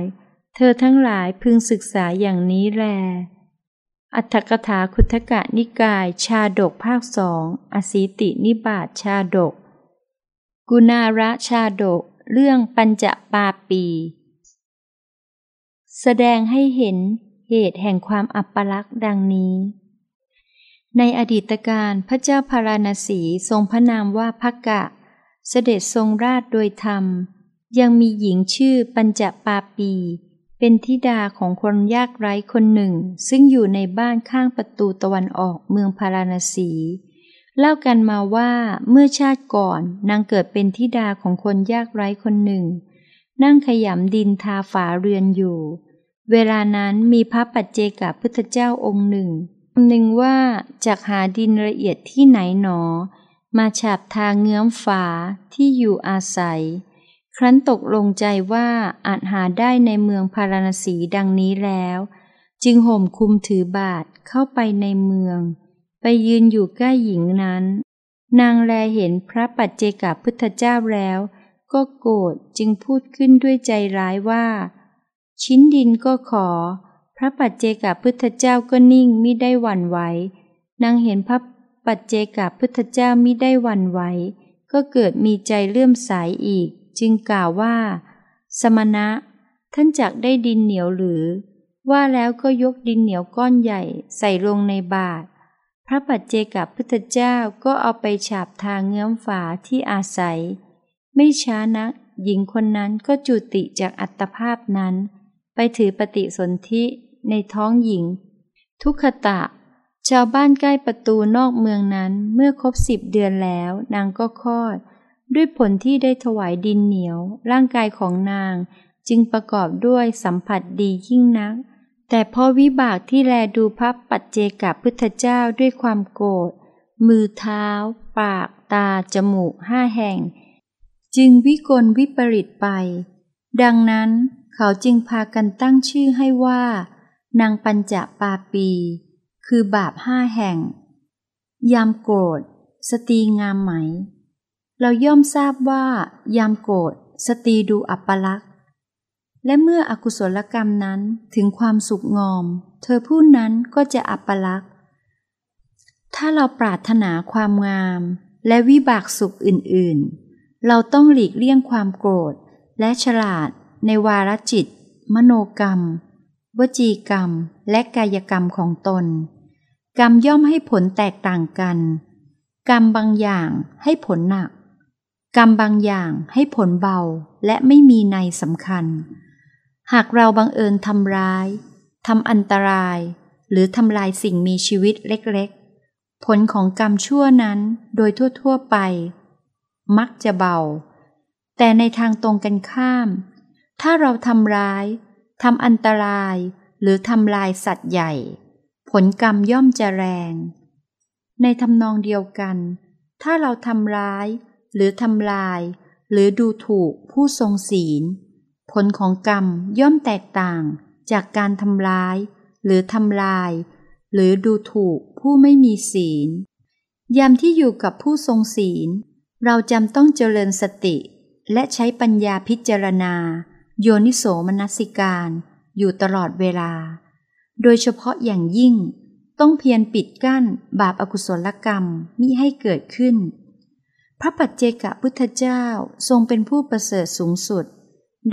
เธอทั้งหลายพึงศึกษาอย่างนี้แล อัตถกถาคุทกะนิกาย ชาดกภาคสองอสีตินิบาตชาดก กุณาระชาดก เรื่องปัญจปาปี แสดงให้เห็น เหตุแห่งความอัปลักษ์ดังนี้ ในอดีตการพระเจ้าพาราณสีทรงพระนามว่าพักกะ เสด็จทรงราชโดยธรรม ยังมีหญิงชื่อปัญจปาปี เป็นธิดาของคนยากไร้คนหนึ่ง ซึ่งอยู่ในบ้านข้างประตูตะวันออกเมืองพาราณสีเล่ากันมาว่าเมื่อชาติก่อนนางเกิดเป็นธิดาของคนยากไร้คนหนึ่ง นั่งขยำดินทาฝาเรือนอยู่ เวลานั้นมีพระปัจเจกพุทธเจ้าองค์หนึ่งคำนึงว่าจากหาดินละเอียดที่ไหนหนอ มาฉาบทางเงื้อมฝาที่อยู่อาศัย ครั้นตกลงใจว่าอาจหาได้ในเมืองพาราณสีดังนี้แล้ว จึงห่มคุมถือบาทเข้าไปในเมือง ไปยืนอยู่ใกล้หญิงนั้น นางแลเห็นพระปัจเจกพุทธเจ้าแล้ว ก็โกรธจึงพูดขึ้นด้วยใจร้ายว่า ชิ้นดินก็ขอ พระปัจเจกพุทธเจ้าก็นิ่งมิได้หวั่นไหวนางเห็นพระปัจเจกพุทธเจ้ามิได้หวั่นไหว ก็เกิดมีใจเลื่อมใสอีก จึงกล่าวว่า สมณะ ท่านจักได้ดินเหนียวหรือ ว่าแล้วก็ยกดินเหนียวก้อนใหญ่ใส่ลงในบาตรพระปัจเจกพุทธเจ้าก็เอาไปฉาบทางเงื้อมฝาที่อาศัย ไม่ช้านัก หญิงคนนั้นก็จุติจากอัตภาพนั้น ไปถือปฏิสนธิในท้องหญิง ทุกขตะ ชาวบ้านใกล้ประตูนอกเมืองนั้นเมื่อครบสิบเดือนแล้วนางก็คลอด ด้วยผลที่ได้ถวายดินเหนียว ร่างกายของนางจึงประกอบด้วยสัมผัสดียิ่งนัก แต่พราะวิบากที่แลดูพระปัจเจกับพุทธเจ้าด้วยความโกรธ มือเท้า ปาก ตา จมูกห้าแห่ง จึงวิกลวิปริตไป ดังนั้น เขาจึงพากันตั้งชื่อให้ว่า นางปัญจปาปี คือบาปห้าแห่ง ยามโกรธ สตรีงามไหม เราย่อมทราบว่า ยามโกรธ สตรีดูอัปลักษณ์ และเมื่ออกุศลกรรมนั้นถึงความสุขงอม เธอผู้นั้นก็จะอัปลักษณ์ ถ้าเราปรารถนาความงาม และวิบากสุขอื่นๆ เราต้องหลีกเลี่ยงความโกรธและฉลาด ในวาลจิต มโนกรรม วจีกรรม และกายกรรมของตน กรรมย่อมให้ผลแตกต่างกัน กรรมบางอย่างให้ผลหนัก กรรมบางอย่างให้ผลเบาและไม่มีในสำคัญ หากเราบังเอิญทำร้ายทำอันตราย หรือทำลายสิ่งมีชีวิตเล็กๆ ผลของกรรมชั่วนั้นโดยทั่วๆไป มักจะเบา แต่ในทางตรงกันข้าม ถ้าเราทำร้ายทำอันตรายหรือทำลายสัตว์ใหญ่ ผลกรรมย่อมจะแรง ในทำนองเดียวกัน ถ้าเราทำร้าย หรือทำลาย หรือดูถูกผู้ทรงศีล ผลของกรรมย่อมแตกต่างจากการทำร้าย หรือทำลาย หรือดูถูกผู้ไม่มีศีล ยามที่อยู่กับผู้ทรงศีล เราจำต้องเจริญสติ และใช้ปัญญาพิจารณา โยนิโสมนสิการอยู่ตลอดเวลา โดยเฉพาะอย่างยิ่ง ต้องเพียรปิดกั้นบาปอากุศลกรรมมิให้เกิดขึ้น พระปัจเจกพุทธเจ้าทรงเป็นผู้ประเสริฐสูงสุด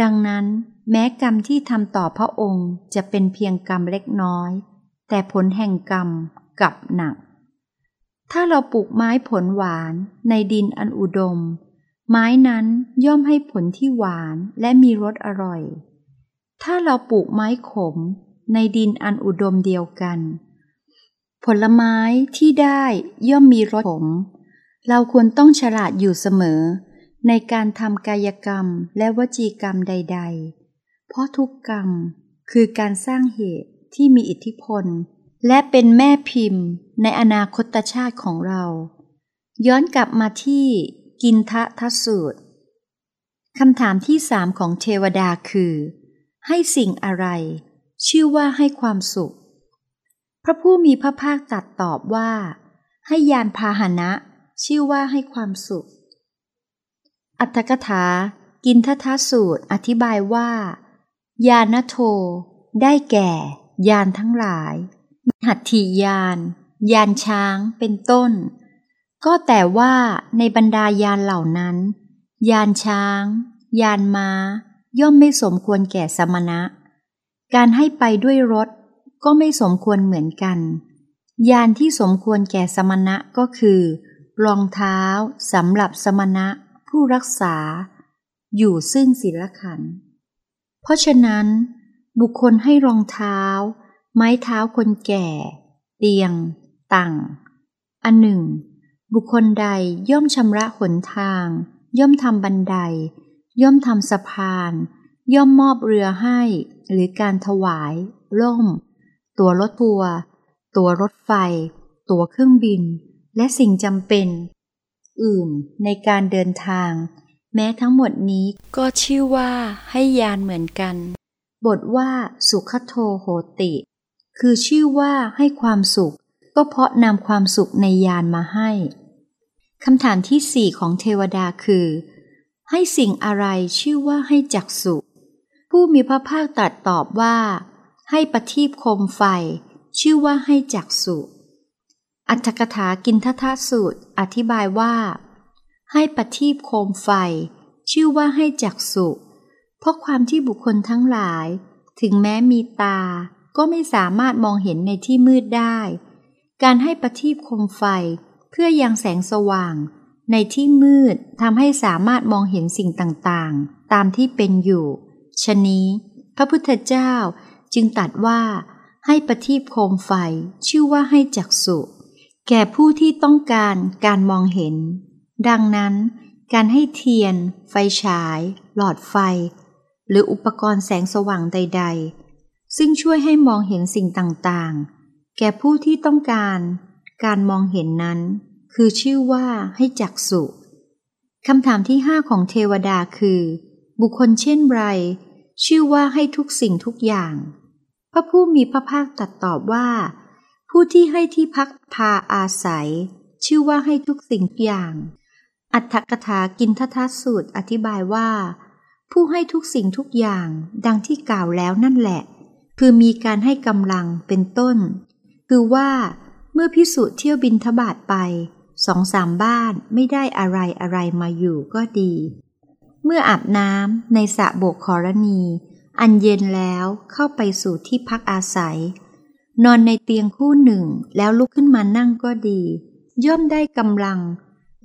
ดังนั้นแม้กรรมที่ทำต่อพระองค์จะเป็นเพียงกรรมเล็กน้อย แต่ผลแห่งกรรมกลับหนัก ถ้าเราปลูกไม้ผลหวานในดินอันอุดม ไม้นั้นย่อมให้ผลที่หวานและมีรสอร่อย ถ้าเราปลูกไม้ขมในดินอันอุดมเดียวกัน ผลไม้ที่ได้ย่อมมีรสขม เราควรต้องฉลาดอยู่เสมอ ในการทำกายกรรมและวจีกรรมใด ๆ เพราะทุกกรรมคือการสร้างเหตุที่มีอิทธิพล และเป็นแม่พิมพ์ในอนาคตชาติของเรา ย้อนกลับมาที่ กินทะทัสูตรคำถามที่สามของเทวดาคือ ให้สิ่งอะไร ชื่อว่าให้ความสุข พระผู้มีพระภาคตรัสตอบว่า ให้ยานพาหนะ ชื่อว่าให้ความสุข อัตถกถา กินททัสูตรอธิบายว่า ยานโท ได้แก่ ยานทั้งหลาย หัตถียาน ยานช้างเป็นต้น ก็แต่ว่าในบรรดายานเหล่านั้น ยานช้าง ยานมา้า ย่อมไม่สมควรแก่สมณะ การให้ไปด้วยรถก็ไม่สมควรเหมือนกัน ยานที่สมควรแก่สมณะก็คือ รองเท้าสำหรับสมณะผู้รักษา อยู่ซึ่งศีลขัน เพราะฉะนั้น บุคคลให้รองเท้า ไม้เท้าคนแก่ เตียงตังอันหนึ่ง บุคคลใดย่อมชำระหนทาง ย่อมทำบันได ย่อมทำสะพาน ย่อมมอบเรือให้ หรือการถวายร่ม ตัวรถทัวร์ตัวรถไฟ ตัวเครื่องบิน และสิ่งจำเป็น อื่นในการเดินทาง แม้ทั้งหมดนี้ก็ชื่อว่าให้ยานเหมือนกัน บทว่าสุขโทโหติ คือชื่อว่าให้ความสุข ก็เพราะนำความสุขในยานมาให้ คำถามที่สี่ของเทวดาคือ ให้สิ่งอะไรชื่อว่าให้จักสุผู้มีพระภาคตรัสตอบว่า ให้ประทีปโคมไฟ ชื่อว่าให้จักสุอัตถกถากินททสูตร อธิบายว่า ให้ประทีปโคมไฟ ชื่อว่าให้จักสุ เพราะความที่บุคคลทั้งหลาย ถึงแม้มีตา ก็ไม่สามารถมองเห็นในที่มืดได้ การให้ประทีปโคมไฟ เพื่อยังแสงสว่าง ในที่มืดทำให้สามารถมองเห็นสิ่งต่างๆ ตามที่เป็นอยู่ชนี้ พระพุทธเจ้าจึงตัดว่าให้ประทีปโคมไฟชื่อว่าให้จักสุแก่ผู้ที่ต้องการการมองเห็น ดังนั้น การให้เทียน ไฟฉาย หลอดไฟ หรืออุปกรณ์แสงสว่างใด ๆ ซึ่งช่วยให้มองเห็นสิ่งต่างๆ แก่ผู้ที่ต้องการ การมองเห็นนั้น คือชื่อว่าให้จักสุคำถามที่ห้าของเทวดาคือ บุคคลเช่นไร ชื่อว่าให้ทุกสิ่งทุกอย่าง พระผู้มีพระภาคตรัสตอบว่า ผู้ที่ให้ที่พักพาอาศัย ชื่อว่าให้ทุกสิ่งทุกอย่าง อัตถกถากินททัสูตรอธิบายว่า ผู้ให้ทุกสิ่งทุกอย่าง ดังที่กล่าวแล้วนั่นแหละ คือมีการให้กำลังเป็นต้น คือว่า เมื่อพิสุเที่ยวบินทบาทไปสองสามบ้านไม่ได้อะไรอะไรมาอยู่ก็ดี เมื่ออาบน้ำในสระโบกขรณี อันเย็นแล้วเข้าไปสู่ที่พักอาศัย นอนในเตียงคู่หนึ่งแล้วลุกขึ้นมานั่งก็ดี ย่อมได้กำลัง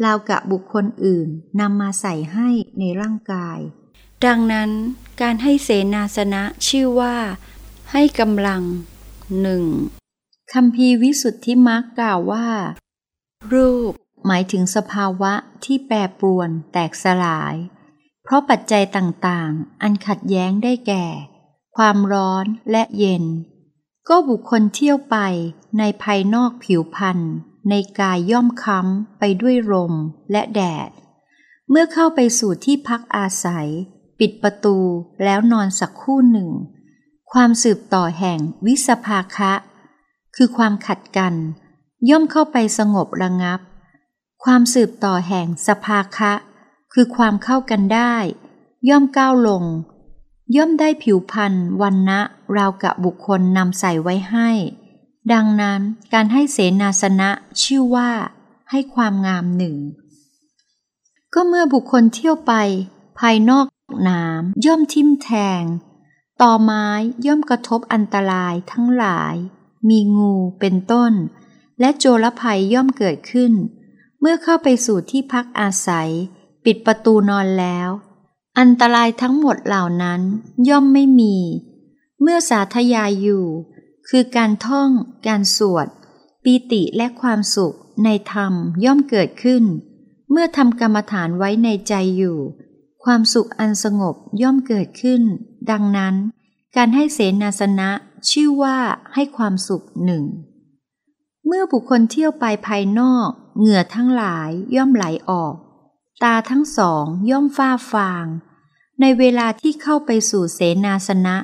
ราวกับบุคคลอื่นนำมาใส่ให้ในร่างกาย ดังนั้นการให้เสนาสนะชื่อว่า ให้กำลังหนึ่ง คำพีวิสุทธิมักกล่าวว่า รูปหมายถึงสภาวะที่แปรปรวนแตกสลาย เพราะปัจจัยต่างๆ อันขัดแย้งได้แก่ ความร้อนและเย็น ก็บุคคลเที่ยวไปในภายนอกผิวพันธ์ในกายย่อมค้ำไปด้วยลมและแดด เมื่อเข้าไปสู่ที่พักอาศัย ปิดประตูแล้วนอนสักคู่หนึ่ง ความสืบต่อแห่งวิสภาคะ คือความขัดกัน ย่อมเข้าไปสงบระงับ ความสืบต่อแห่งสภาคะ คือความเข้ากันได้ ย่อมก้าวลง ย่อมได้ผิวพันธ์วันนะราวกับบุคคลนำใส่ไว้ให้ ดังนั้นการให้เสนาสนะชื่อว่าให้ความงามหนึ่ง ก็เมื่อบุคคลเที่ยวไป ภายนอกน้ำย่อมทิ่มแทง ต่อไม้ย่อมกระทบอันตรายทั้งหลาย มีงูเป็นต้น และโจรภัยย่อมเกิดขึ้น เมื่อเข้าไปสู่ที่พักอาศัย ปิดประตูนอนแล้ว อันตรายทั้งหมดเหล่านั้นย่อมไม่มี เมื่อสาธยายอยู่ คือการท่อง การสวดปิปีติและความสุขในธรรมย่อมเกิดขึ้น เมื่อทำกรรมฐานไว้ในใจอยู่ ความสุขอันสงบย่อมเกิดขึ้น ดังนั้น การให้เสนาสนะ ชื่อว่าให้ความสุขหนึ่ง เมื่อบุคคลเที่ยวไปภายนอก เหงื่อทั้งหลายย่อมไหลออก ตาทั้งสองย่อมฟ้าฟาง ในเวลาที่เข้าไปสู่เสนาสนะ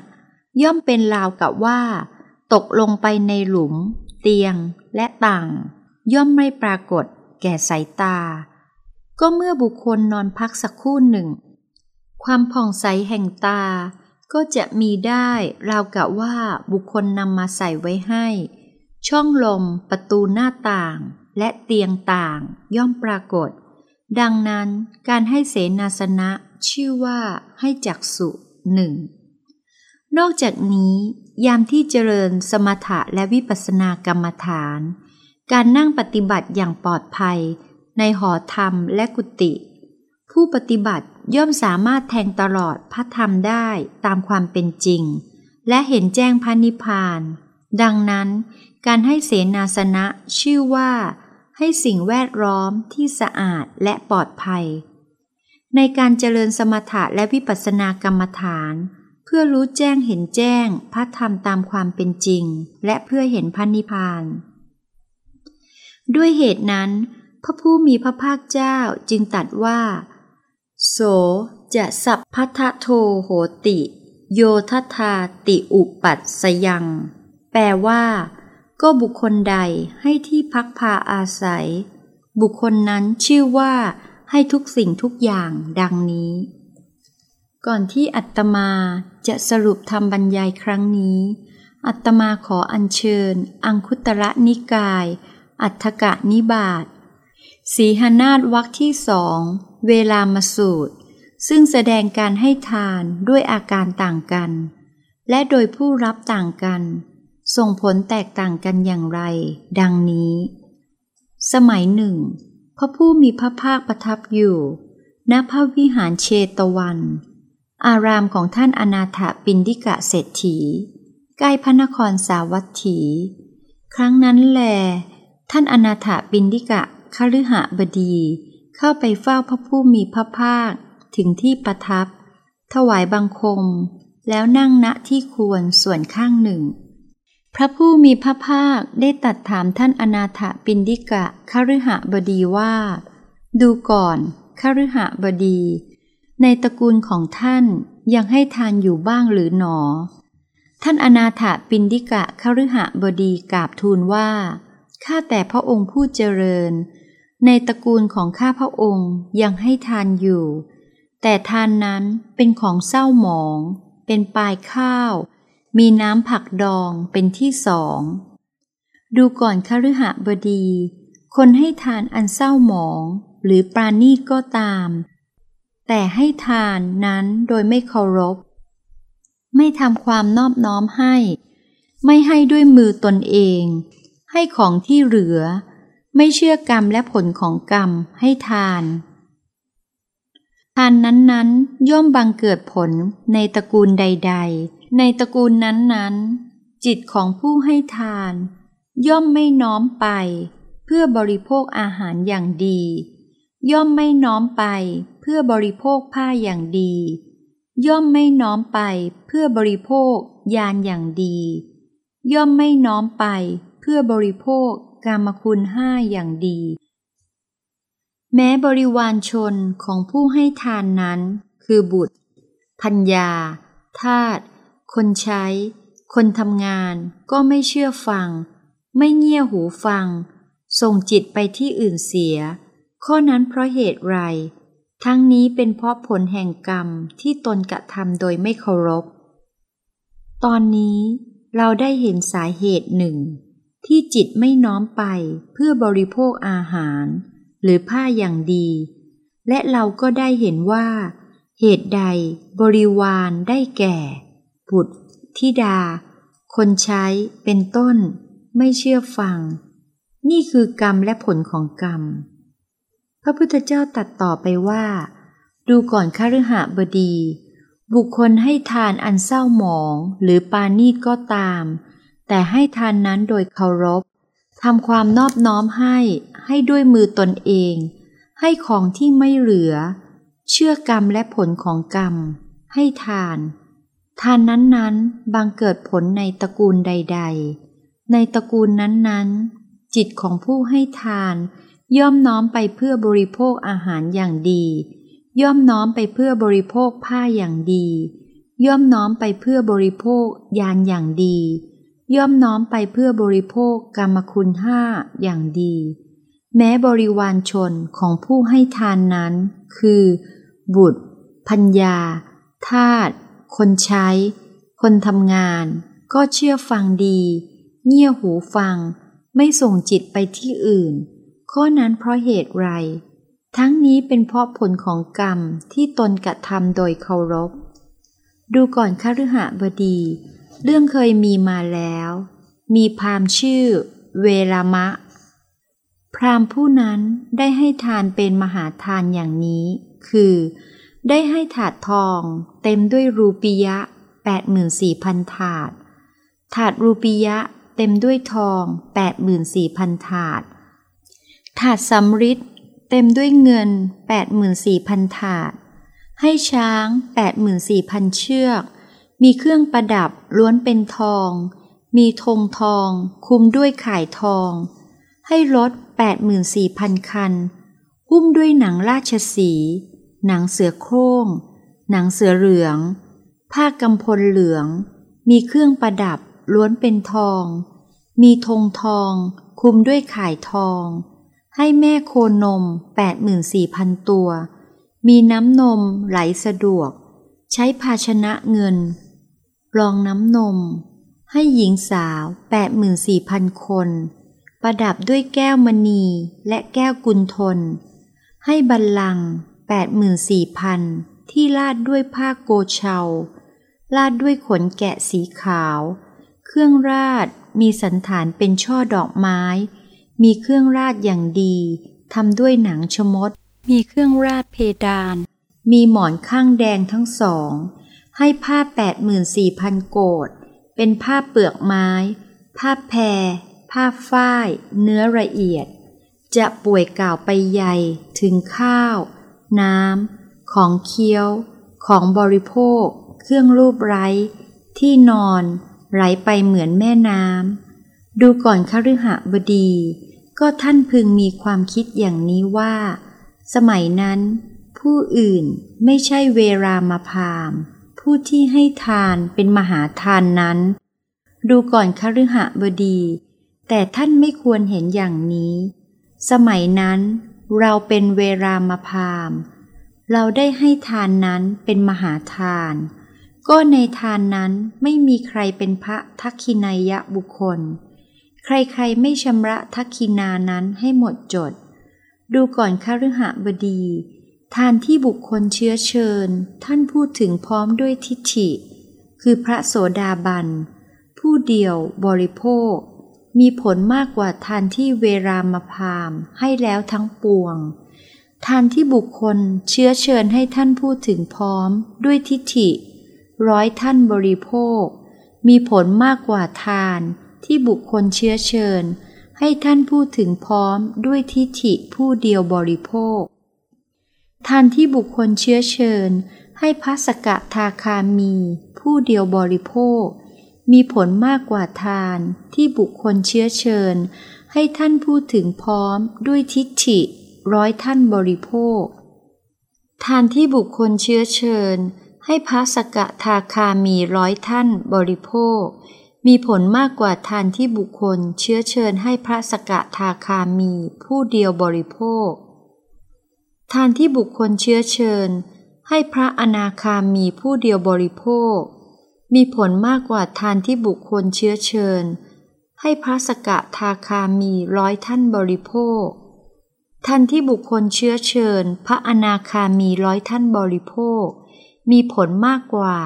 ย่อมเป็นราวกับว่า ตกลงไปในหลุม เตียงและต่าง ย่อมไม่ปรากฏ แก่สายตา ก็เมื่อบุคคลนอนพักสักครู่หนึ่ง ความผ่องใสแห่งตา ก็จะมีได้ราวกับว่าบุคคลนำมาใส่ไว้ให้ ช่องลม ประตูหน้าต่าง และเตียงต่างย่อมปรากฏ ดังนั้นการให้เสนาสนะชื่อว่าให้จักสุหนึ่งนอกจากนี้ยามที่เจริญสมถะและวิปัสสนากรรมฐาน การนั่งปฏิบัติอย่างปลอดภัย ในหอธรรมและกุฏิ ผู้ปฏิบัติย่อมสามารถแทงตลอดพระธรรมได้ตามความเป็นจริง และเห็นแจ้งพระนิพพาน ดังนั้น การให้เสนาสนะชื่อว่า ให้สิ่งแวดล้อมที่สะอาดและปลอดภัย ในการเจริญสมถะและวิปัสสนากรรมฐาน เพื่อรู้แจ้งเห็นแจ้งพระธรรมตามความเป็นจริง และเพื่อเห็นพระนิพพาน ด้วยเหตุนั้น พระผู้มีพระภาคเจ้าจึงตรัสว่า โสจะสัพพัทโทโหติ โยทัธาติอุปัตสยัง แปลว่า ก็บุคคลใดให้ที่พักพาอาศัย บุคคลนั้นชื่อว่า ให้ทุกสิ่งทุกอย่างดังนี้ ก่อนที่อัตมาจะสรุปทำบรรยายครั้งนี้ อัตมาขออัญเชิญ อังคุตระนิกาย อัฏฐกะนิบาต สีหนาฏวักที่สองเวลามาสูตร ซึ่งแสดงการให้ทานด้วยอาการต่างกัน และโดยผู้รับต่างกัน ส่งผลแตกต่างกันอย่างไร ดังนี้ สมัยหนึ่ง พระผู้มีพระภาคประทับอยู่ณพระวิหารเชตวัน อารามของท่านอนาถปินดิกะเศรษฐี ใกล้พระนครสาวัตถี ครั้งนั้นแล ท่านอนาถปินดิกะ คฤหบดี เข้าไปเฝ้าพระผู้มีพระภาคถึงที่ประทับ ถวายบังคม แล้วนั่งณที่ควรส่วนข้างหนึ่ง พระผู้มีพระภาคได้ตัดถามท่านอนาถปินดิกะคฤหบดีว่า ดูก่อนคฤหบดี ในตระกูลของท่านยังให้ทานอยู่บ้างหรือหนอ ท่านอนาถปินดิกะคฤหบดีกราบทูลว่าข้าแต่พระองค์ผู้เจริญ ในตระกูลของข้าพระองค์ยังให้ทานอยู่ แต่ทานนั้นเป็นของเศร้าหมอง เป็นปลายข้าว มีน้ำผักดองเป็นที่สอง ดูก่อนคฤหบดี คนให้ทานอันเศร้าหมองหรือปราณีก็ตาม แต่ให้ทานนั้นโดยไม่เคารพ ไม่ทำความนอบน้อมให้ ไม่ให้ด้วยมือตนเอง ให้ของที่เหลือ ไม่เชื่อกรรมและผลของกรรมให้ทาน ทานนั้นๆ ย่อมบังเกิดผลในตระกูลใด ๆ ในตระกูลนั้นๆ จิตของผู้ให้ทาน ย่อมไม่น้อมไป เพื่อบริโภคอาหารอย่างดี ย่อมไม่น้อมไปเพื่อบริโภคผ้าอย่างดี ย่อมไม่น้อมไปเพื่อบริโภคยานอย่างดี ย่อมไม่น้อมไปเพื่อบริโภค กามคุณห้าอย่างดี แม้บริวารชนของผู้ให้ทานนั้น คือบุตรพัญญา ทาสคนใช้ คนทำงานก็ไม่เชื่อฟัง ไม่เงี่ยหูฟัง ส่งจิตไปที่อื่นเสีย ข้อนั้นเพราะเหตุไร ทั้งนี้เป็นเพราะผลแห่งกรรมที่ตนกระทำโดยไม่เคารพ ตอนนี้เราได้เห็นสาเหตุหนึ่ง ที่จิตไม่น้อมไปเพื่อบริโภคอาหาร หรือผ้าอย่างดี และเราก็ได้เห็นว่า เหตุใดบริวารได้แก่ บุตรธิดา คนใช้เป็นต้น ไม่เชื่อฟัง นี่คือกรรมและผลของกรรม พระพุทธเจ้าตัดต่อไปว่า ดูก่อนคฤหบดี บุคคลให้ทานอันเศร้าหมองหรือปานีตก็ตาม แต่ให้ทานนั้นโดยเคารพทำความนอบน้อมให้ ให้ด้วยมือตนเอง ให้ของที่ไม่เหลือ เชื่อกรรมและผลของกรรม ให้ทาน ทานนั้นๆ บางเกิดผลในตระกูลใด ๆ ในตระกูลนั้นๆ จิตของผู้ให้ทาน ย่อมน้อมไปเพื่อบริโภคอาหารอย่างดี ย่อมน้อมไปเพื่อบริโภคผ้าอย่างดี ย่อมน้อมไปเพื่อบริโภคยานอย่างดี ย่อมน้อมไปเพื่อบริโภคกรรมคุณห้าอย่างดี แม้บริวารชนของผู้ให้ทานนั้น คือ บุตรพัญญา ทาสคนใช้ คนทำงาน ก็เชื่อฟังดี เงี่ยหูฟัง ไม่ส่งจิตไปที่อื่น ข้อนั้นเพราะเหตุไร ทั้งนี้เป็นเพราะผลของกรรมที่ตนกระทำโดยเคารพ ดูก่อนคฤหบดี เรื่องเคยมีมาแล้ว มีพราหมณ์ชื่อ เวลามะ พราหมณ์ผู้นั้นได้ให้ทานเป็นมหาทานอย่างนี้ คือ ได้ให้ถาดทองเต็มด้วยรูปียะ 84,000 ถาด ถาดรูปียะเต็มด้วยทอง 84,000 ถาด ถาดสำริดเต็มด้วยเงิน 84,000 ถาด ให้ช้าง 84,000 เชือก มีเครื่องประดับล้วนเป็นทอง มีธงทอง คุมด้วยข่ายทอง ให้รถ84,000 คัน หุ้มด้วยหนังราชสี หนังเสือโคร่ง หนังเสือเหลือง ผ้ากำพลเหลือง มีเครื่องประดับล้วนเป็นทอง มีธงทอง คุมด้วยข่ายทอง ให้แม่โคนม 84,000 ตัว มีน้ำนมไหลสะดวก ใช้ภาชนะเงิน รองน้ำนม ให้หญิงสาว 84,000 คน ประดับด้วยแก้วมณีและแก้วกุลทน ให้บัลลังก์84,000 ที่ลาดด้วยผ้าโกเชาลาดด้วยขนแกะสีขาว เครื่องราดมีสันฐานเป็นช่อดอกไม้ มีเครื่องราดอย่างดีทำด้วยหนังชมด มีเครื่องราดเพดาน มีหมอนข้างแดงทั้งสอง ให้ผ้าแปดหมื่นสี่พันโกดเป็นผ้าเปลือกไม้ ผ้าแพร ผ้าฝ้าย เนื้อละเอียด จะป่วยกล่าวไปใหญ่ถึงข้าว น้ำ ของเคี้ยว ของบริโภค เครื่องรูปไร้ ที่นอน ไหลไปเหมือนแม่น้ำ ดูก่อนคฤหบดี ก็ท่านพึงมีความคิดอย่างนี้ว่า สมัยนั้น ผู้อื่นไม่ใช่เวรามาพาม ผู้ที่ให้ทานเป็นมหาทานนั้น ดูก่อนคฤหบดี แต่ท่านไม่ควรเห็นอย่างนี้ สมัยนั้นเราเป็นเวรามาพาม เราได้ให้ทานนั้นเป็นมหาทาน ก็ในทานนั้นไม่มีใครเป็นพระทักขินายะบุคคล ใครๆไม่ชำระทักคินานั้นให้หมดจด ดูก่อนคฤหบดี ทานที่บุคคลเชื้อเชิญ ท่านพูดถึงพร้อมด้วยทิฏฐิ คือพระโสดาบัน ผู้เดียวบริโภค มีผลมากกว่าทานที่เวรามพามให้แล้วทั้งปวง ทานที่บุคคลเชื้อเชิญให้ท่านพูดถึงพร้อมด้วยทิฏฐิ ร้อยท่านบริโภค มีผลมากกว่าทานที่บุคคลเชื้อเชิญ ให้ท่านพูดถึงพร้อมด้วยทิฏฐิผู้เดียวบริโภค ทานที่บุคคลเชื้อเชิญ ให้พระสกะทาคามี ผู้เดียวบริโภค มีผลมากกว่าทานที่บุคคลเชื้อเชิญ ให้ท่านพูดถึงพร้อมด้วยทิฏฐิร้อยท่านบริโภค ทานที่บุคคลเชื้อเชิญ ให้พระสกะทาคามีร้อยท่านบริโภค มีผลมากกว่าทานที่บุคคลเชื้อเชิญให้พระสกะทาคามีผู้เดียวบริโภค ทานที่บุคคลเชื้อเชิญ ให้พระอนาคามีผู้เดียวบริโภค มีผลมากกว่าทานที่บุคคลเชื้อเชิญ ให้พระสกะทาคามีร้อยท่านบริโภคทานที่บุคคลเชื้อเชิญ พระอนาคามีร้อยท่านบริโภค มีผลมากกว่า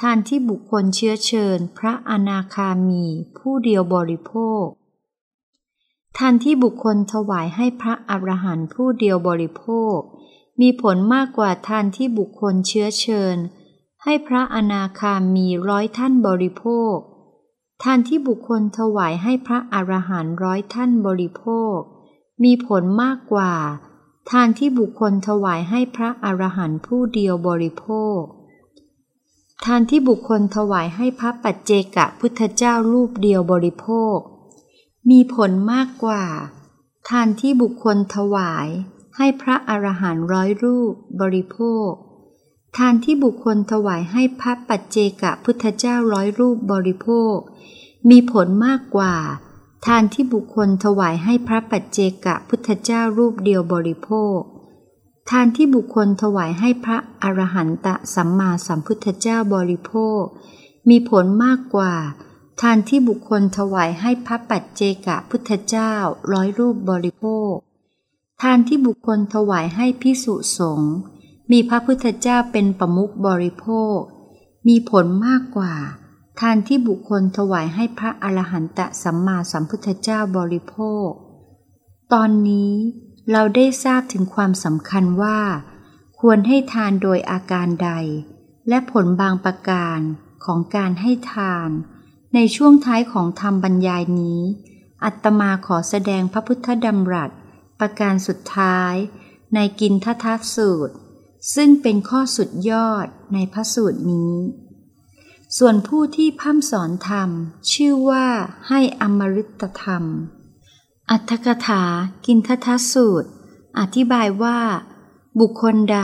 ทานที่บุคคลเชื้อเชิญ พระอนาคามีผู้เดียวบริโภค ทานที่บุคคลถวายให้พระอรหันต์ผู้เดียวบริโภค มีผลมากกว่าทานที่บุคคลเชื้อเชิญ ให้พระอนาคามีร้อยท่านบริโภค ทานที่บุคคลถวายให้พระอรหันต์ร้อยท่านบริโภค มีผลมากกว่า ทานที่บุคคลถวายให้พระอรหันต์ผู้เดียวบริโภค ทานที่บุคคลถวายให้พระปัจเจกพุทธเจ้ารูปเดียวบริโภค มีผลมากกว่า ทานที่บุคคลถวายให้พระอรหันต์ร้อยรูปบริโภค ทานที่บุคคลถวายให้พระปัจเจกพุทธเจ้าร้อยรูปบริโภค มีผลมากกว่า ทานที่บุคคลถวายให้พระปัจเจกพุทธเจ้ารูปเดียวบริโภค ทานที่บุคคลถวายให้พระอรหันตสัมมาสัมพุทธเจ้าบริโภค มีผลมากกว่า ทานที่บุคคลถวายให้พระปัจเจกพุทธเจ้าร้อยรูปบริโภค ทานที่บุคคลถวายให้พิสุสงฆ์มีพระพุทธเจ้าเป็นประมุขบริโภค มีผลมากกว่า ทานที่บุคคลถวายให้พระอรหันตสัมมาสัมพุทธเจ้าบริโภค ตอนนี้เราได้ทราบถึงความสำคัญว่า ควรให้ทานโดยอาการใด และผลบางประการของการให้ทาน ในช่วงท้ายของธรรมบรรยายนี้ อัตมาขอแสดงพระพุทธดำรัส ประการสุดท้าย ในกินทัทัสูตร ซึ่งเป็นข้อสุดยอดในพระสูตรนี้ ส่วนผู้ที่พัมสอนธรรม ชื่อว่าให้อมฤตธรรม อัตถกถากินทัทัสูตร อธิบายว่า บุคคลใด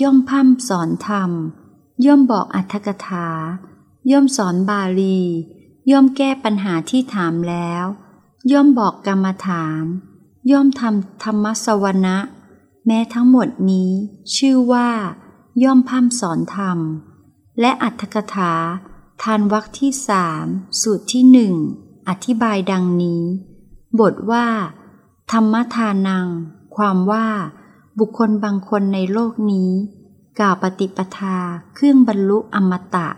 ย่อมพัมสอนธรรม ย่อมบอกอัตถกถา ย่อมสอนบาลี ย่อมแก้ปัญหาที่ถามแล้ว ย่อมบอกกรรมฐาน ย่อมทำธรรมสวนะ แม้ทั้งหมดนี้ ชื่อว่า ย่อมพัมสอนธรรม และอัตถกถา ทานวรรคที่สามสูตรที่หนึ่งอธิบายดังนี้ บทว่า ธรรมทานัง ความว่า บุคคลบางคนในโลกนี้ กล่าวปฏิปทาเครื่องบรรลุอมตะ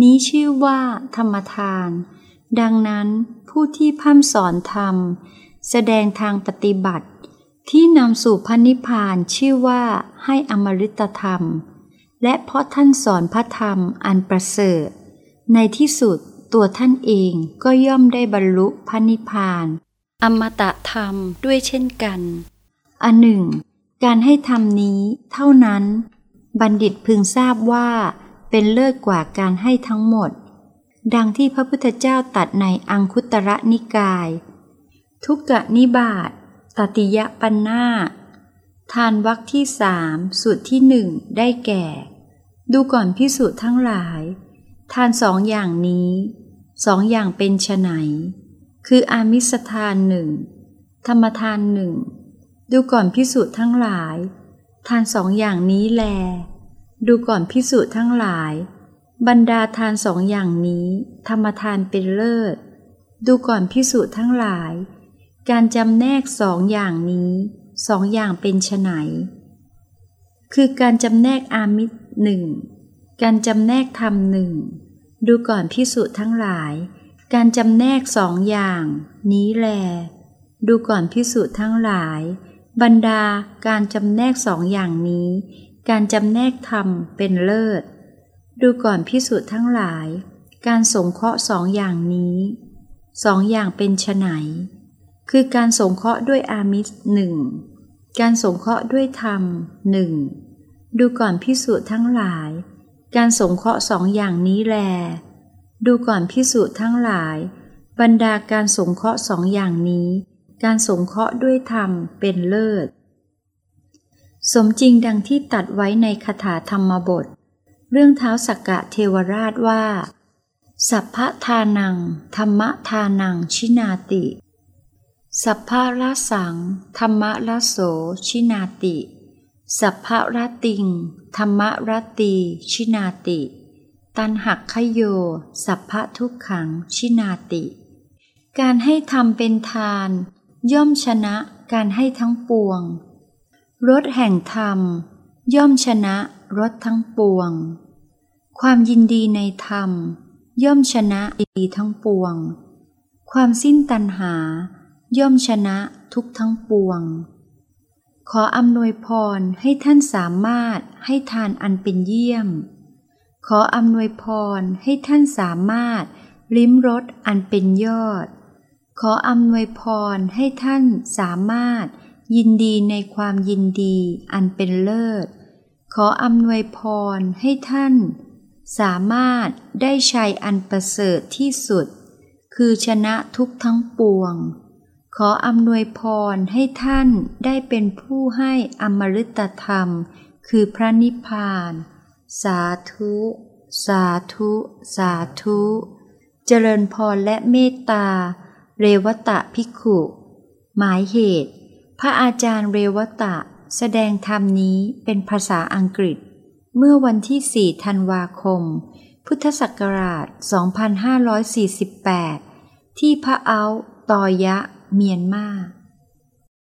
นี้ชื่อว่าธรรมทาน ดังนั้นผู้ที่พัมสอนธรรม แสดงทางปฏิบัติ ที่นำสู่พระนิพพานชื่อว่าให้อมฤตธรรม และเพราะท่านสอนพระธรรมอันประเสริฐ ในที่สุดตัวท่านเองก็ย่อมได้บรรลุพระนิพพาน อมตะธรรมด้วยเช่นกัน อันหนึ่ง การให้ธรรมนี้เท่านั้น บัณฑิตพึงทราบว่า เป็นเลิศกว่าการให้ทั้งหมด ดังที่พระพุทธเจ้าตัดในอังคุตระนิกาย ทุกกะนิบาตตติยปันนาทานวรรคที่สามสูตรที่หนึ่งได้แก่ ดูก่อนพิสูจน์ทั้งหลาย ทานสองอย่างนี้สองอย่างเป็นไฉนคืออามิสทานหนึ่งธรรมทานหนึ่งดูก่อนพิสูจน์ทั้งหลาย ทานสองอย่างนี้แล ดูก่อนพิสูจน์ทั้งหลาย บรรดาทานสองอย่างนี้ ธรรมทานเป็นเลิศ ดูก่อนพิสูจน์ทั้งหลาย การจำแนกสองอย่างนี้สองอย่างเป็นไนคือการจำแนกอามิตรหนึ่งการจำแนกธรรมหนึ่งดูก่อนพิสูจน์ทั้งหลาย การจำแนกสองอย่าง นี้แล ดูก่อนพิสูจน์ทั้งหลาย บรรดาการจำแนกสองอย่างนี้ การจำแนกธรรมเป็นเลิศ ดูก่อนพิสูจน์ทั้งหลาย การสงเคราะห์สองอย่างนี้สองอย่างเป็นไนคือการสงเคราะห์ด้วยอามิสหนึ่งการสงเคราะห์ด้วยธรรมหนึ่งดูก่อนพิสูจน์ทั้งหลาย การสงเคราะห์สองอย่างนี้แล ดูก่อนพิสูจน์ทั้งหลาย บรรดาการสงเคราะห์สองอย่างนี้ การสงเคราะห์ด้วยธรรมเป็นเลิศ สมจริงดังที่ตัดไว้ในคาถาธรรมบท เรื่องเท้าสักกะเทวราชว่า สัพพทานัง ธรรมทานังชินาติ สัพพะระสัง ธรรมะระโสชินาติ สัพพะระติง ธรรมะระตีชินาติ ตันหักขโย สัพพะทุกขังชินาติ การให้ธรรมเป็นทาน ย่อมชนะการให้ทั้งปวง รถแห่งธรรม ย่อมชนะรถทั้งปวง ความยินดีในธรรม ย่อมชนะดีทั้งปวง ความสิ้นตัณหา ย่อมชนะทุกทั้งปวง ขออำนวยพรให้ท่านสามารถให้ทานอันเป็นเยี่ยม ขออำนวยพรให้ท่านสามารถลิ้มรสอันเป็นยอด ขออำนวยพรให้ท่านสามารถ ยินดีในความยินดีอันเป็นเลิศ ขออำนวยพรให้ท่าน สามารถได้ชัยอันประเสริฐที่สุด คือชนะทุกทั้งปวง ขออำนวยพรให้ท่านได้เป็นผู้ให้อมฤตธรรม คือพระนิพพาน สาธุ สาธุ สาธุ เจริญพรและเมตตา เรวตะภิขุ หมายเหตุ พระอาจารย์เรวตะ แสดงธรรมนี้เป็นภาษาอังกฤษ เมื่อวันที่ 4 ธันวาคม พุทธศักราช 2548 ที่พระเอาตอยะเมียนมา